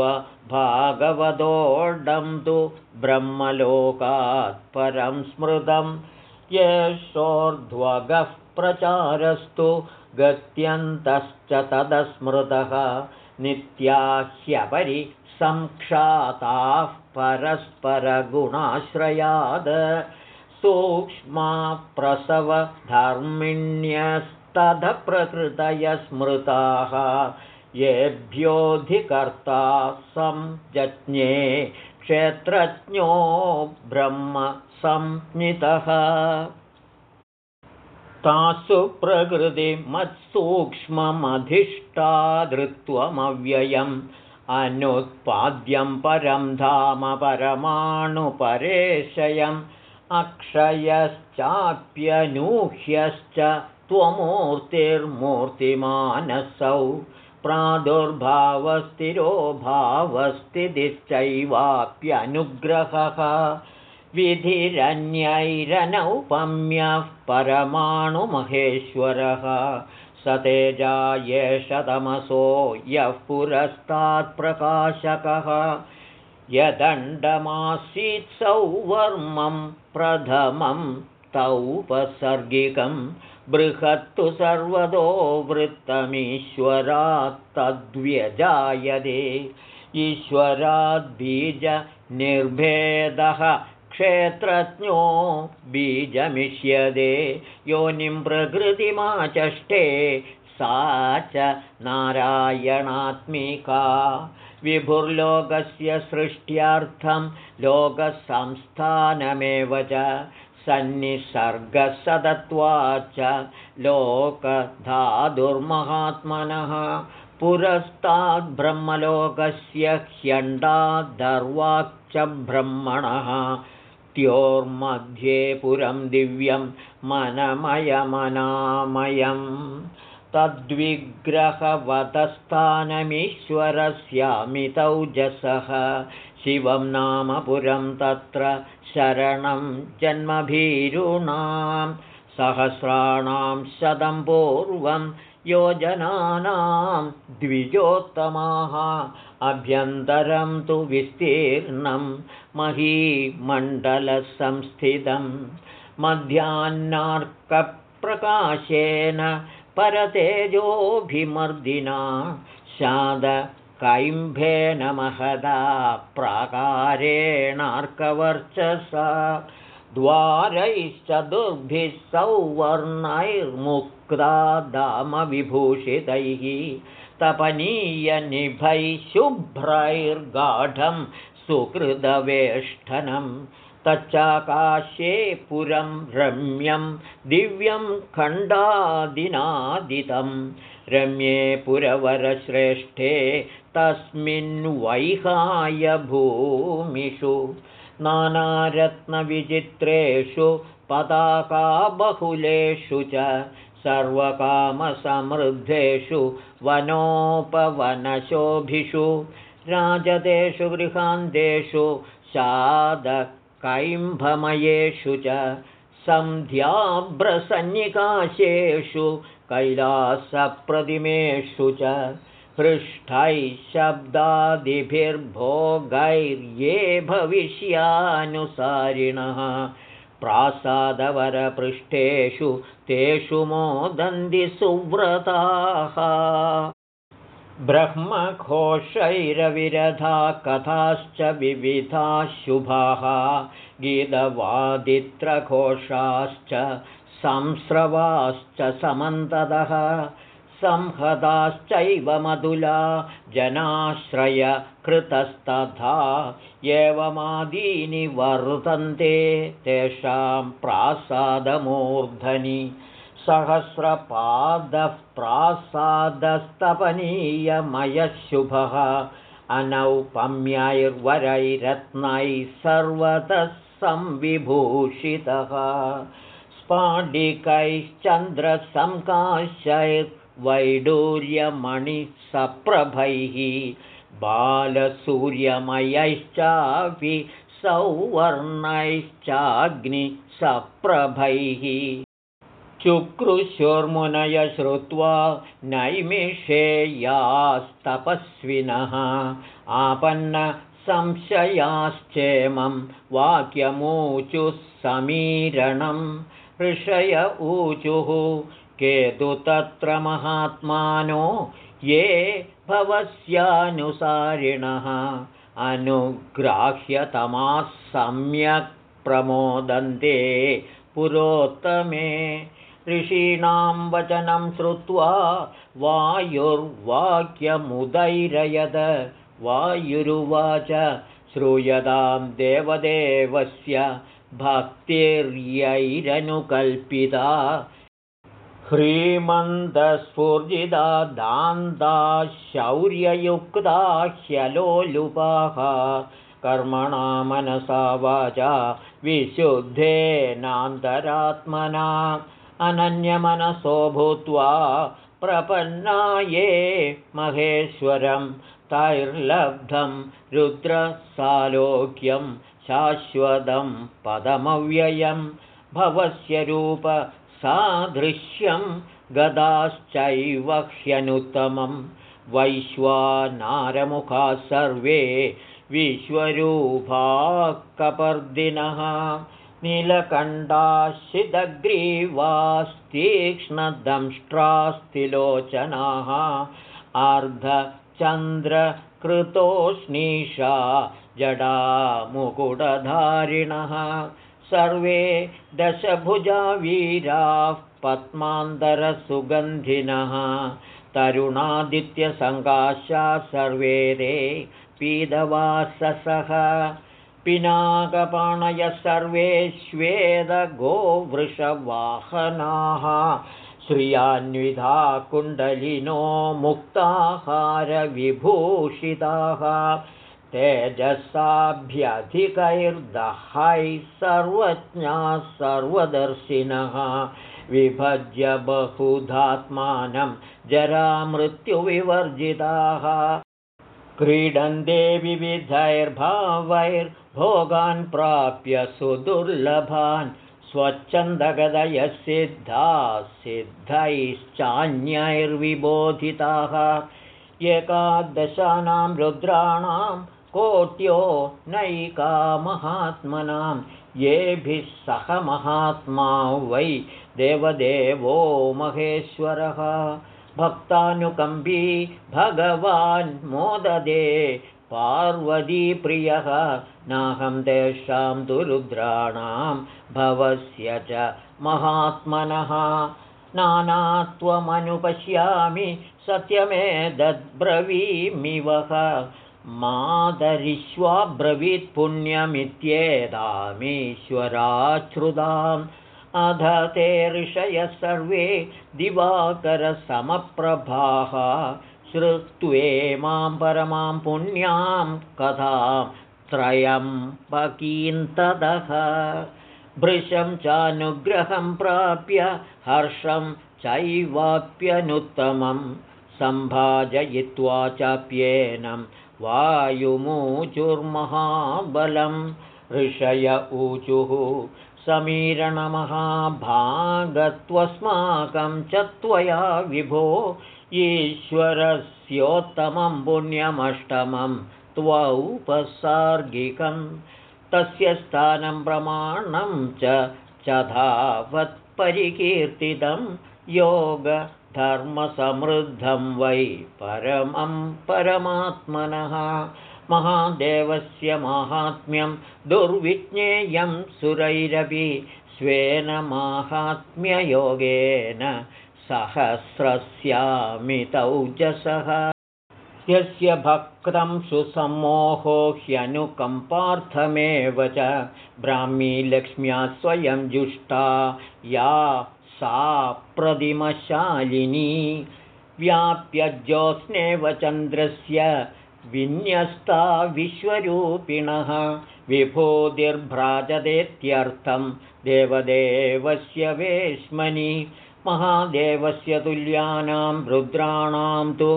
भागवतोडं तु ब्रह्मलोकात् परं स्मृतं। येषोर्ध्वगः प्रचारस्तु गत्यन्तश्च तदस्मृतः। नित्या ह्यपरि संक्षाताः परस्परगुणाश्रयाद। सूक्ष्मा प्रसवधर्मिण्यस्तदप्रकृतय स्मृताः येभ्योऽधिकर्ता संजज्ञे क्षेत्रज्ञो ब्रह्म संज्ञितः तासु प्रकृतिमत्सूक्ष्ममधिष्ठातृत्वमव्ययम् अनुत्पाद्यं परं धाम परमाणुपरेशयम् अक्षयश्चाप्यनूह्यश्च त्वमूर्तिर्मूर्तिमानसौ प्रादुर्भावस्थिरो भावस्थितिश्चैवाप्यनुग्रहः। विधिरन्यैरनौपम्यः परमाणुमहेश्वरः स तेजा एष तमसो यः पुरस्तात्प्रकाशकः यदण्डमासीत् सौवर्मं प्रथमं तौपसर्गिकं बृहत्तु सर्वतो वृत्तमीश्वरात्तद्व्यजायते। ईश्वराद्बीजनिर्भेदः क्षेत्रज्ञो बीजमिष्यदे योनिं प्रकृतिमाचष्टे सा च नारायणात्मिका। विभुर्लोकस्य सृष्ट्यार्थं लोकसंस्थानमेव च सन्निसर्गसदत्वाच्च लोकधातुर्महात्मनः पुरस्ताद्ब्रह्मलोकस्य ह्यण्डादर्वाक् ब्रह्मणः त्योर्मध्ये पुरं दिव्यं मनमयमनामयं तद्विग्रहवतस्थानमीश्वरस्यामितौजसः शिवं नाम पुरं तत्र शरणं जन्मभीरूणां सहस्राणां शतं पूर्वं योजनानां द्विजोत्तमाः अभ्यन्तरं तु विस्तीर्णं महीमण्डलसंस्थितं मध्याह्नार्कप्रकाशेन परतेजोभिमर्दिना शादकैम्भेन महदा प्राकारेणार्कवर्चसा द्वारैश्चतुर्भिः सौवर्णैर्मुक्ता दामविभूषितैः तपनीयनिभैः शुभ्रैर्गाढं सुकृतवेष्टनं तच्चाकाशे पुरं रम्यं दिव्यं खण्डादिनादितं रम्ये पुरवरश्रेष्ठे तस्मिन् वैहाय भूमिषु नानारत्नविचित्रेषु पताकाबहुलेषु च सर्वकामसमृद्धेषु वनोपवनशोभिषु राजतेषु गृहान्तेषु शादकैम्भमयेषु च सन्ध्याभ्रसन्निकाशेषु कैलासप्रतिमेषु च पृष्ठैः शब्दादिभिर्भोगैर्ये भविष्यानुसारिणः। प्रासादवरपृष्ठेषु तेषु मोदन्ति सुव्रताः। ब्रह्मघोषैरविरधा कथाश्च विविधाः शुभाः। गीतवादित्रघोषाश्च संस्रवाश्च समन्ततः संहताश्चैव मधुला जनाश्रयकृतस्तथा एवमादीनि वर्तन्ते तेषां प्रासादमूर्धनि सहस्रपादः प्रासादस्तपनीयमयः शुभः अनौपम्यैर्वरैरत्नैः सर्वतः संविभूषितः स्फाटिकैश्चन्द्रसंकाशैर् वैडूर्यमणिसप्रभैः बालसूर्यमयैश्चापि सौवर्णैश्चाग्निसप्रभैः शुक्रुशोर्मुनय श्रुत्वा नैमिषेयास्तपस्विनः आपन्न संशयाश्चेमं वाक्यमूचुः समीरणं ऋषय ऊचुः केतु तत्र महात्मानो ये भवस्यानुसारिणः। अनुग्राह्यतमाः सम्यक् प्रमोदन्ते। पुरोत्तमे ऋषीणां वचनं श्रुत्वा वायुर्वाक्यमुदैरयद। वायुरुवाच श्रूयतां देवदेवस्य भक्तिर्यैरनुकल्पिता ह्रीमन्दस्फूर्जिदा शौर्ययुक्ता ह्यलोलुपाः कर्मणा मनसा वाचा विशुद्धेनान्तरात्मना अनन्यमनसो भूत्वा प्रपन्ना ये महेश्वरं तैर्लब्धं रुद्रसालोक्यं शाश्वतं पदमव्ययं। भवस्य रूप सादृश्यं गदाश्चैव ह्यनुत्तमं। वैश्वानारमुखाः सर्वे विश्वरूपाकपर्दिनः। नीलकण्डाश्चिदग्रीवास्तीक्ष्णदंष्ट्रास्तिलोचनाः अर्धचन्द्रकृतोष्णीषा जडामुकुटधारिणः सर्वे दशभुजावीराः पद्मान्तरसुगन्धिनः। तरुणादित्यसङ्काशा सर्वे रे पीदवाससः। पिनाकपाणयः सर्वे श्वेदगोवृषवाहनाः श्रियान्विधा कुण्डलिनो मुक्ताहारविभूषिताः तेजसाभ्यधिकैर्दहैः सर्वज्ञाः सर्वदर्शिनः विभज्य बहुधात्मानं जरामृत्युविवर्जिताः। क्रीडन्ते विविधैर्भावैर्भोगान् प्राप्य सुदुर्लभान् स्वच्छन्दगदयः सिद्धाः सिद्धैश्चान्यैर्विबोधिताः। एकादशानां रुद्राणां कोट्यो नैका महात्मनां। येभिः सह महात्मा वै देवदेवो महेश्वरः। भक्तानुकम्बी भगवान् मोददे। पार्वतीप्रियः नाहं तेषां दुरुद्राणां भवस्य च महात्मनः। नानात्वमनुपश्यामि सत्यमेतद्ब्रवीमिवः मादरिष्वाब्रवीत् पुण्यमित्येतामीश्वराच्छ्रुताम् अध ते ऋषयः सर्वे दिवाकरसमप्रभाः। श्रुत्वे मां परमां पुण्यां कथां त्रयं पकीन्तदः भृशं चानुग्रहं प्राप्य हर्षं चैवाप्यनुत्तमं सम्भाजयित्वा चाप्येनं वायुमूचुर्महाबलं ऋषय ऊचुः समीरणमहाभागत्वस्माकं च त्वया विभो ईश्वरस्योत्तमं पुण्यमष्टमं त्वौपसार्गिकं तस्य स्थानं प्रमाणं च धावत्परिकीर्तितं योगधर्मसमृद्धं वै परमं परमात्मनः। महादेवस्य माहात्म्यं दुर्विज्ञेयं सुरैरपि स्वेन माहात्म्ययोगेन सहस्रस्यामितौजसः यस्य भक्तं सुसम्मोहो ह्यनुकम्पार्थमेव च ब्राह्मीलक्ष्म्या स्वयं जुष्टा या सा प्रतिमशालिनी व्याप्यज्योत्स्नेव चन्द्रस्य विन्यस्ता विश्वरूपिणः विभूतिर्भ्राजतेत्यर्थं देवदेवस्य वेश्मनि महादेवस्य तुल्यानां रुद्राणां तु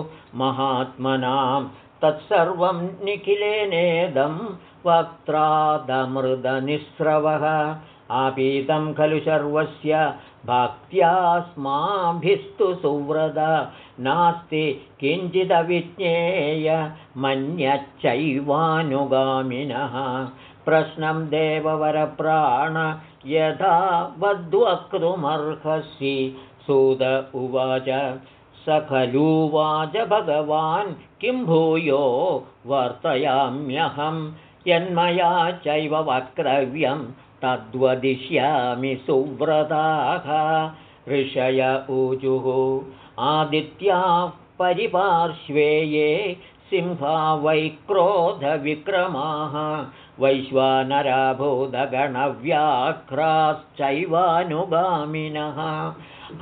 महात्मनां तत्सर्वं निखिलेनेदं वक्त्रादमृदनिःस्रवः आपीतं खलु सर्वस्य भक्त्यास्माभिस्तु सुव्रत। नास्ति किञ्चिदविज्ञेय मन्यच्चैवानुगामिनः। प्रश्नं देववरप्राण यथा वद्वक्तुमर्हसि। सुद उवाच स खलुवाच भगवान् किं भूयो? वर्तयाम्यहं। यन्मया चैव वक्तव्यं तद्वदिष्यामि सुव्रताः। ऋषय ऊजुः आदित्या परिपार्श्वे ये सिंहा वैक्रोधविक्रमाः वैश्वानराभूतगणव्याघ्राश्चैवानुगामिनः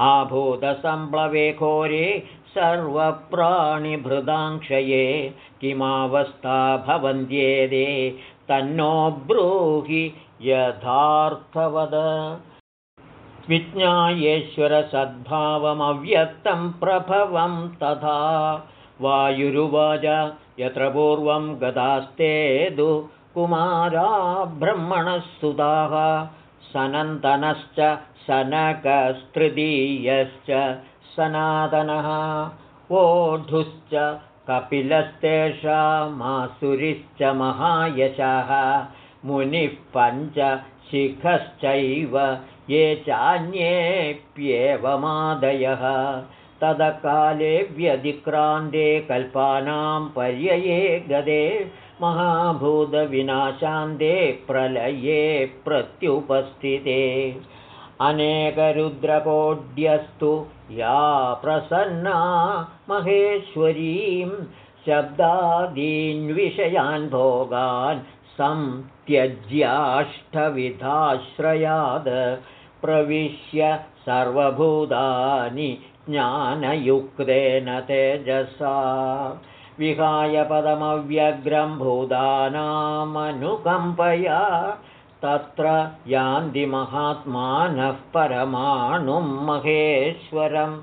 आभूतसम्प्लवे घोरे सर्वप्राणिभृदाङ्क्षये किमावस्था भवन्त्येदे तन्नो ब्रूहि यथार्थवद। विज्ञायेश्वरसद्भावमव्यक्तं प्रभवं तथा। वायुरुवाच यत्र पूर्वं गतास्तेदु कुमारा ब्रह्मणः सुताः सनन्तनश्च सनकस्तृतीयश्च सनातनः। ओढुश्च कपिलस्तेषामासुरिश्च महायशः मुनिः पञ्च शिखश्चैव ये चान्येऽप्येवमादयः तदकाले व्यधिक्रान्ते कल्पानां पर्यये गदे महाभूतविनाशान्ते प्रलये प्रत्युपस्थिते। अनेकरुद्रकोड्यस्तु या प्रसन्ना महेश्वरीं शब्दादीन्विषयान् भोगान् संत्यज्याष्टविधाश्रयाद प्रविश्य सर्वभूतानि ज्ञानयुक्तेन तेजसा। विहाय पदमव्यग्रं भूतानामनुकम्पया तत्र यान्ति महात्मानः परमाणुं महेश्वरं।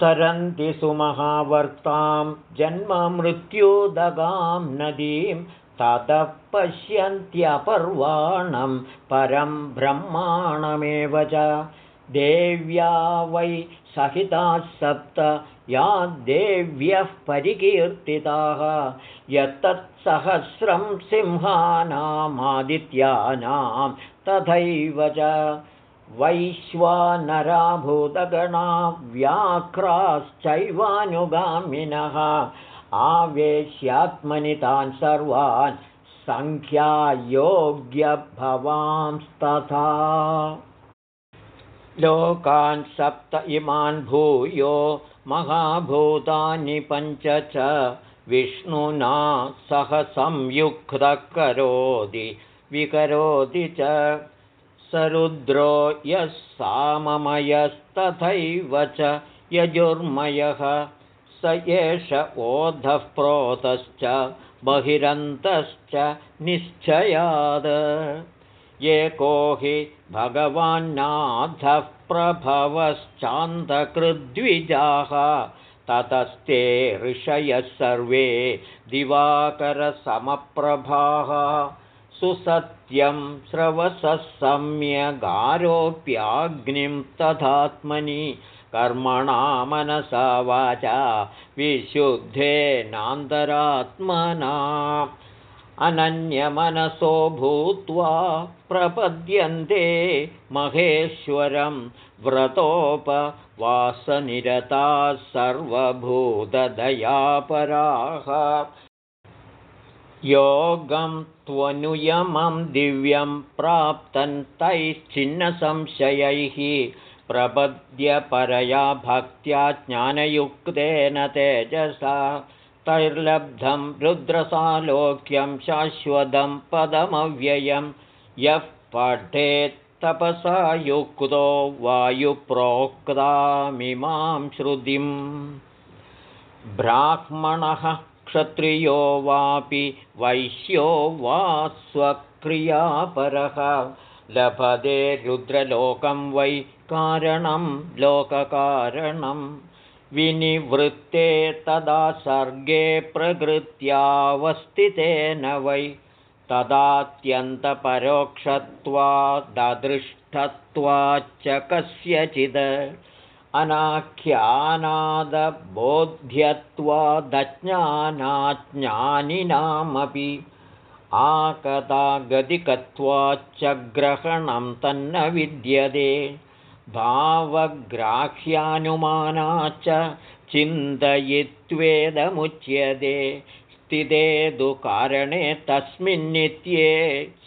तरन्ति सुमहावर्तां जन्ममृत्युदगां नदीं ततः पश्यन्त्यपर्वाणं परं ब्रह्माणमेव च। देव्या वै सहिताः सप्त या देव्यः परिकीर्तिताः। यत्तत्सहस्रं सिंहानामादित्यानां तथैव च। वैश्वानराभूतगणा व्याघ्राश्चैवानुगामिनः आवेश्यात्मनि तान् सर्वान् सङ्ख्यायोग्यभवांस्तथा। लोकान् सप्त इमान् भूयो महाभूतानि पञ्च च विष्णुना सह संयुक्तः करोति विकरोति च सरुद्रो यः साममयस्तथैव च यजुर्मयः स एष ओधः प्रोतश्च बहिरन्तश्च निश्चयात् एको हि भगवान्नाथः प्रभवश्चान्तकृद्विजाः ततस्ते ऋषयः सर्वे दिवाकरसमप्रभाः। सुसत्यं स्रवसः सम्यगारोप्याग्निं तथात्मनि कर्मणा मनसा वाचा विशुद्धेनान्तरात्मना अनन्यमनसो भूत्वा प्रपद्यन्ते महेश्वरं व्रतोपवासनिरताः सर्वभूतदयापराः। योगं त्वनुयमं दिव्यं प्रपद्यपरया भक्त्या ज्ञानयुक्तेन तेजसा तैर्लब्धं रुद्रसालोक्यं शाश्वतं पदमव्ययं। यः पठेत्तपसा युक्तो वायुप्रोक्तामिमां श्रुतिम्। ब्राह्मणः क्षत्रियो वापि वैश्यो वा स्वक्रियापरः। लभते रुद्रलोकं वै कारणं लोककारणम् विनिवृत्ते तदा सर्गे प्रकृत्यावस्थितेन वै तदात्यन्तपरोक्षत्वाददृष्टत्वाच्च कस्यचिद् अनाख्यानादबोध्यत्वादज्ञानाज्ञानिनामपि आकदागतिकत्वाच्च ग्रहणं तन्न विद्यते भावग्राह्यानुमानाच्च चिन्तयित्वेदमुच्यते स्थिते दुकारणे तस्मिन्नित्ये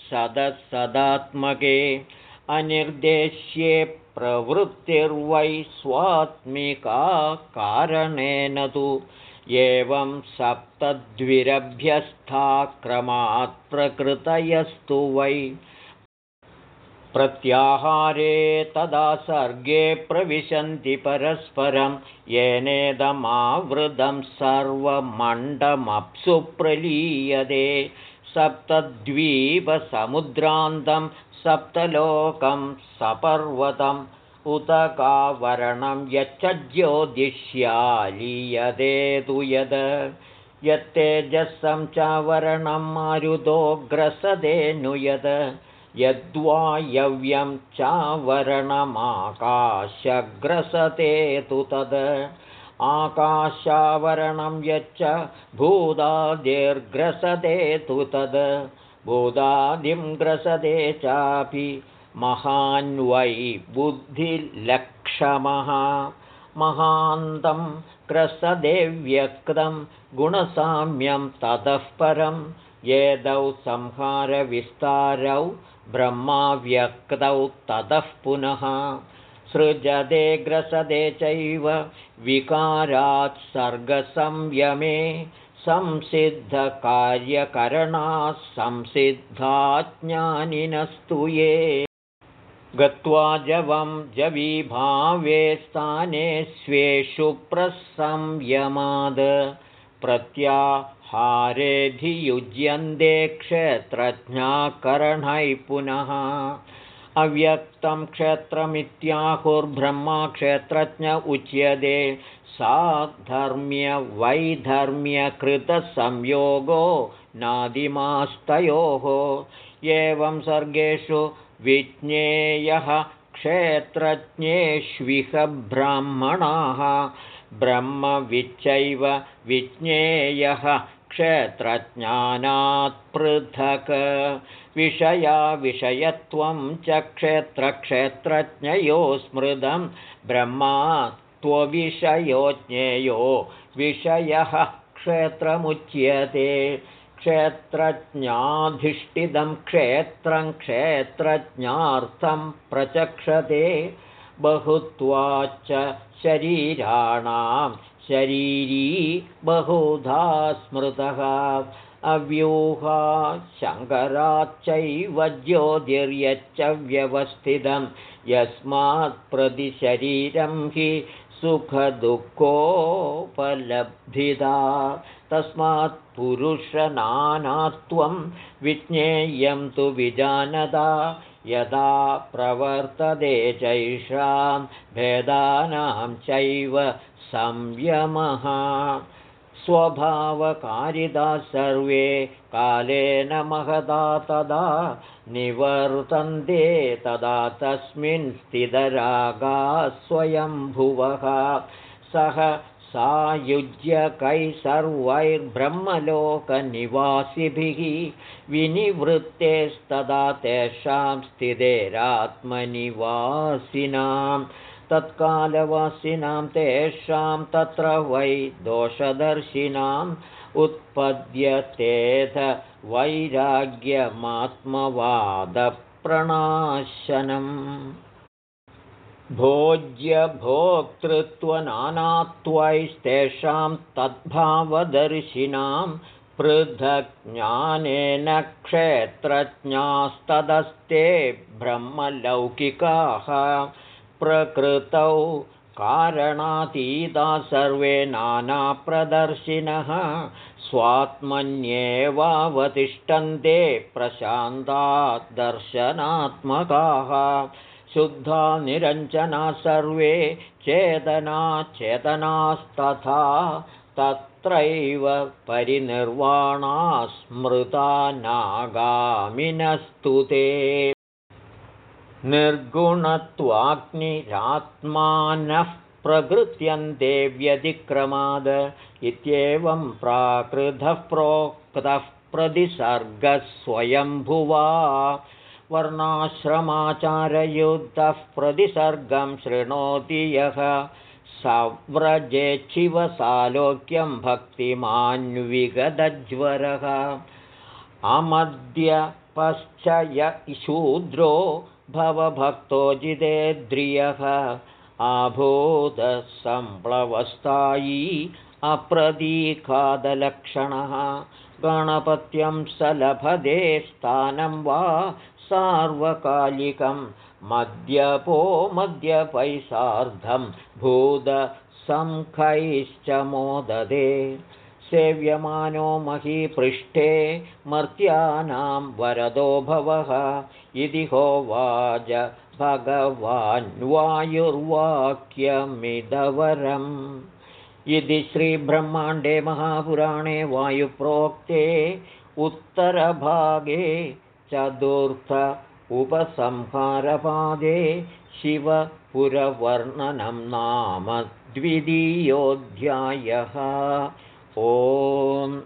सदत्सदात्मके अनिर्देश्ये प्रवृत्तिर्वै स्वात्मिका कारणेन तु एवं सप्तद्विरभ्यस्था क्रमात् प्रकृतयस्तु वै प्रत्याहारे तदा सर्गे प्रविशन्ति परस्परं येनेदमावृतं सर्वमण्डमप्सु प्रलीयते। सप्तद्वीपसमुद्रान्तं सप्तलोकं सपर्वतम् उतकावरणं यच्च ज्योतिष्यालीयते तु यद्। यत्तेजस्सं चावरणं मारुतोऽग्रसदे नु यद् यद्वायव्यं चावरणमाकाशग्रसते तु तद्। आकाशावरणं यच्च भूतादिर्ग्रसते तु तद्। भूतादिं ग्रसते चापि महान्वै बुद्धिलक्षमः। महान्तं ग्रसदेव्यक्तं गुणसाम्यं ततः परं। येदौ संहारविस्तारौ ब्रह्माव्यक्तौ ततः पुनः सृजते ग्रसदे चैव विकारात् सर्गसंयमे संसिद्धकार्यकरणाः संसिद्धाज्ञानिनस्तु ये। गत्वा जवं जवीभावे स्थाने स्वेषु प्रसंयमाद प्रत्याहारेऽधियुज्यन्ते क्षेत्रज्ञाकरणैः पुनः। अव्यक्तं क्षेत्रमित्याहुर्ब्रह्माक्षेत्रज्ञ उच्यते। साधर्म्यवैधर्म्यकृतसंयोगो नादिमास्तयोः। एवं सर्गेषु विज्ञेयः क्षेत्रज्ञेष्विह ब्राह्मणाः। ब्रह्मविच्चैव विज्ञेयः क्षेत्रज्ञानात् पृथक्। विषया विषयत्वं च क्षेत्रक्षेत्रज्ञयो स्मृतं ब्रह्मा त्वविषयो ज्ञेयो विषयः क्षेत्रमुच्यते। क्षेत्रज्ञाधिष्ठितं क्षेत्रं क्षेत्रज्ञार्थं प्रचक्षते। बहुत्वाच्च शरीराणां शरीरी बहुधा स्मृतः। अव्यूहा शङ्कराच्चैव ज्योतिर्यच्च व्यवस्थितं यस्मात् प्रतिशरीरं हि सुखदुःखोपलब्धिता तस्मात् पुरुषनानात्वं विज्ञेयं तु विजानदा यदा प्रवर्तते चैषां भेदानां चैव संयमः। स्वभावकारिदा सर्वे कालेन महदा तदा निवर्तन्ते तदा तस्मिन् स्थितरागा स्वयंभुवः सः सायुज्यकै सर्वैर्ब्रह्मलोकनिवासिभिः विनिवृत्तेस्तदा तेषां स्थितेरात्मनिवासिनां तत्कालवासिनां तेषां तत्र वै दोषदर्शिनाम् उत्पद्यतेथ वैराग्यमात्मवादप्रणाशनम् भोज्यभोक्तृत्वनानात्वैस्तेषां तद्भावदर्शिनां पृथक्ज्ञानेन क्षेत्रज्ञास्तदस्ते ब्रह्मलौकिकाः प्रकृतौ कारणातीता सर्वे नानाप्रदर्शिनः स्वात्मन्येवावतिष्ठन्ते दर्शनात्मकाः शुद्धा निरञ्जना सर्वे चेतना चेतनास्तथा तत्रैव परिनिर्वाणा स्मृता नागामिनस्तु ते। निर्गुणत्वाग्निरात्मानः प्रकृत्यन्ते व्यतिक्रमाद इत्येवं प्राकृतः प्रोक्तः प्रतिसर्गस्वयम्भुवा वर्णाश्रमाचारयुद्धः प्रतिसर्गं शृणोति यः। सव्रजेच्छिवसालोक्यं भक्तिमान्विगदज्वरः। अमद्यपश्च शूद्रो भवभक्तो जितेद्रियः आभूतसम्प्लवस्थायी अप्रदीकादलक्षणः गणपत्यं सलभदे स्थानं वा सार्वकालिकं मद्यपो मद्यपैसार्धं भूतसङ्खैश्च मोददे। सेव्यमानो महीपृष्ठे मर्त्यानां वरदो भवः। इति होवाच भगवान्वायुर्वाक्यमिदवरम्। इति श्रीब्रह्माण्डे महापुराणे वायुप्रोक्ते उत्तरभागे चतुर्थ उपसंहारपादे शिवपुरवर्णनं नाम द्वितीयोऽध्यायः। ओम्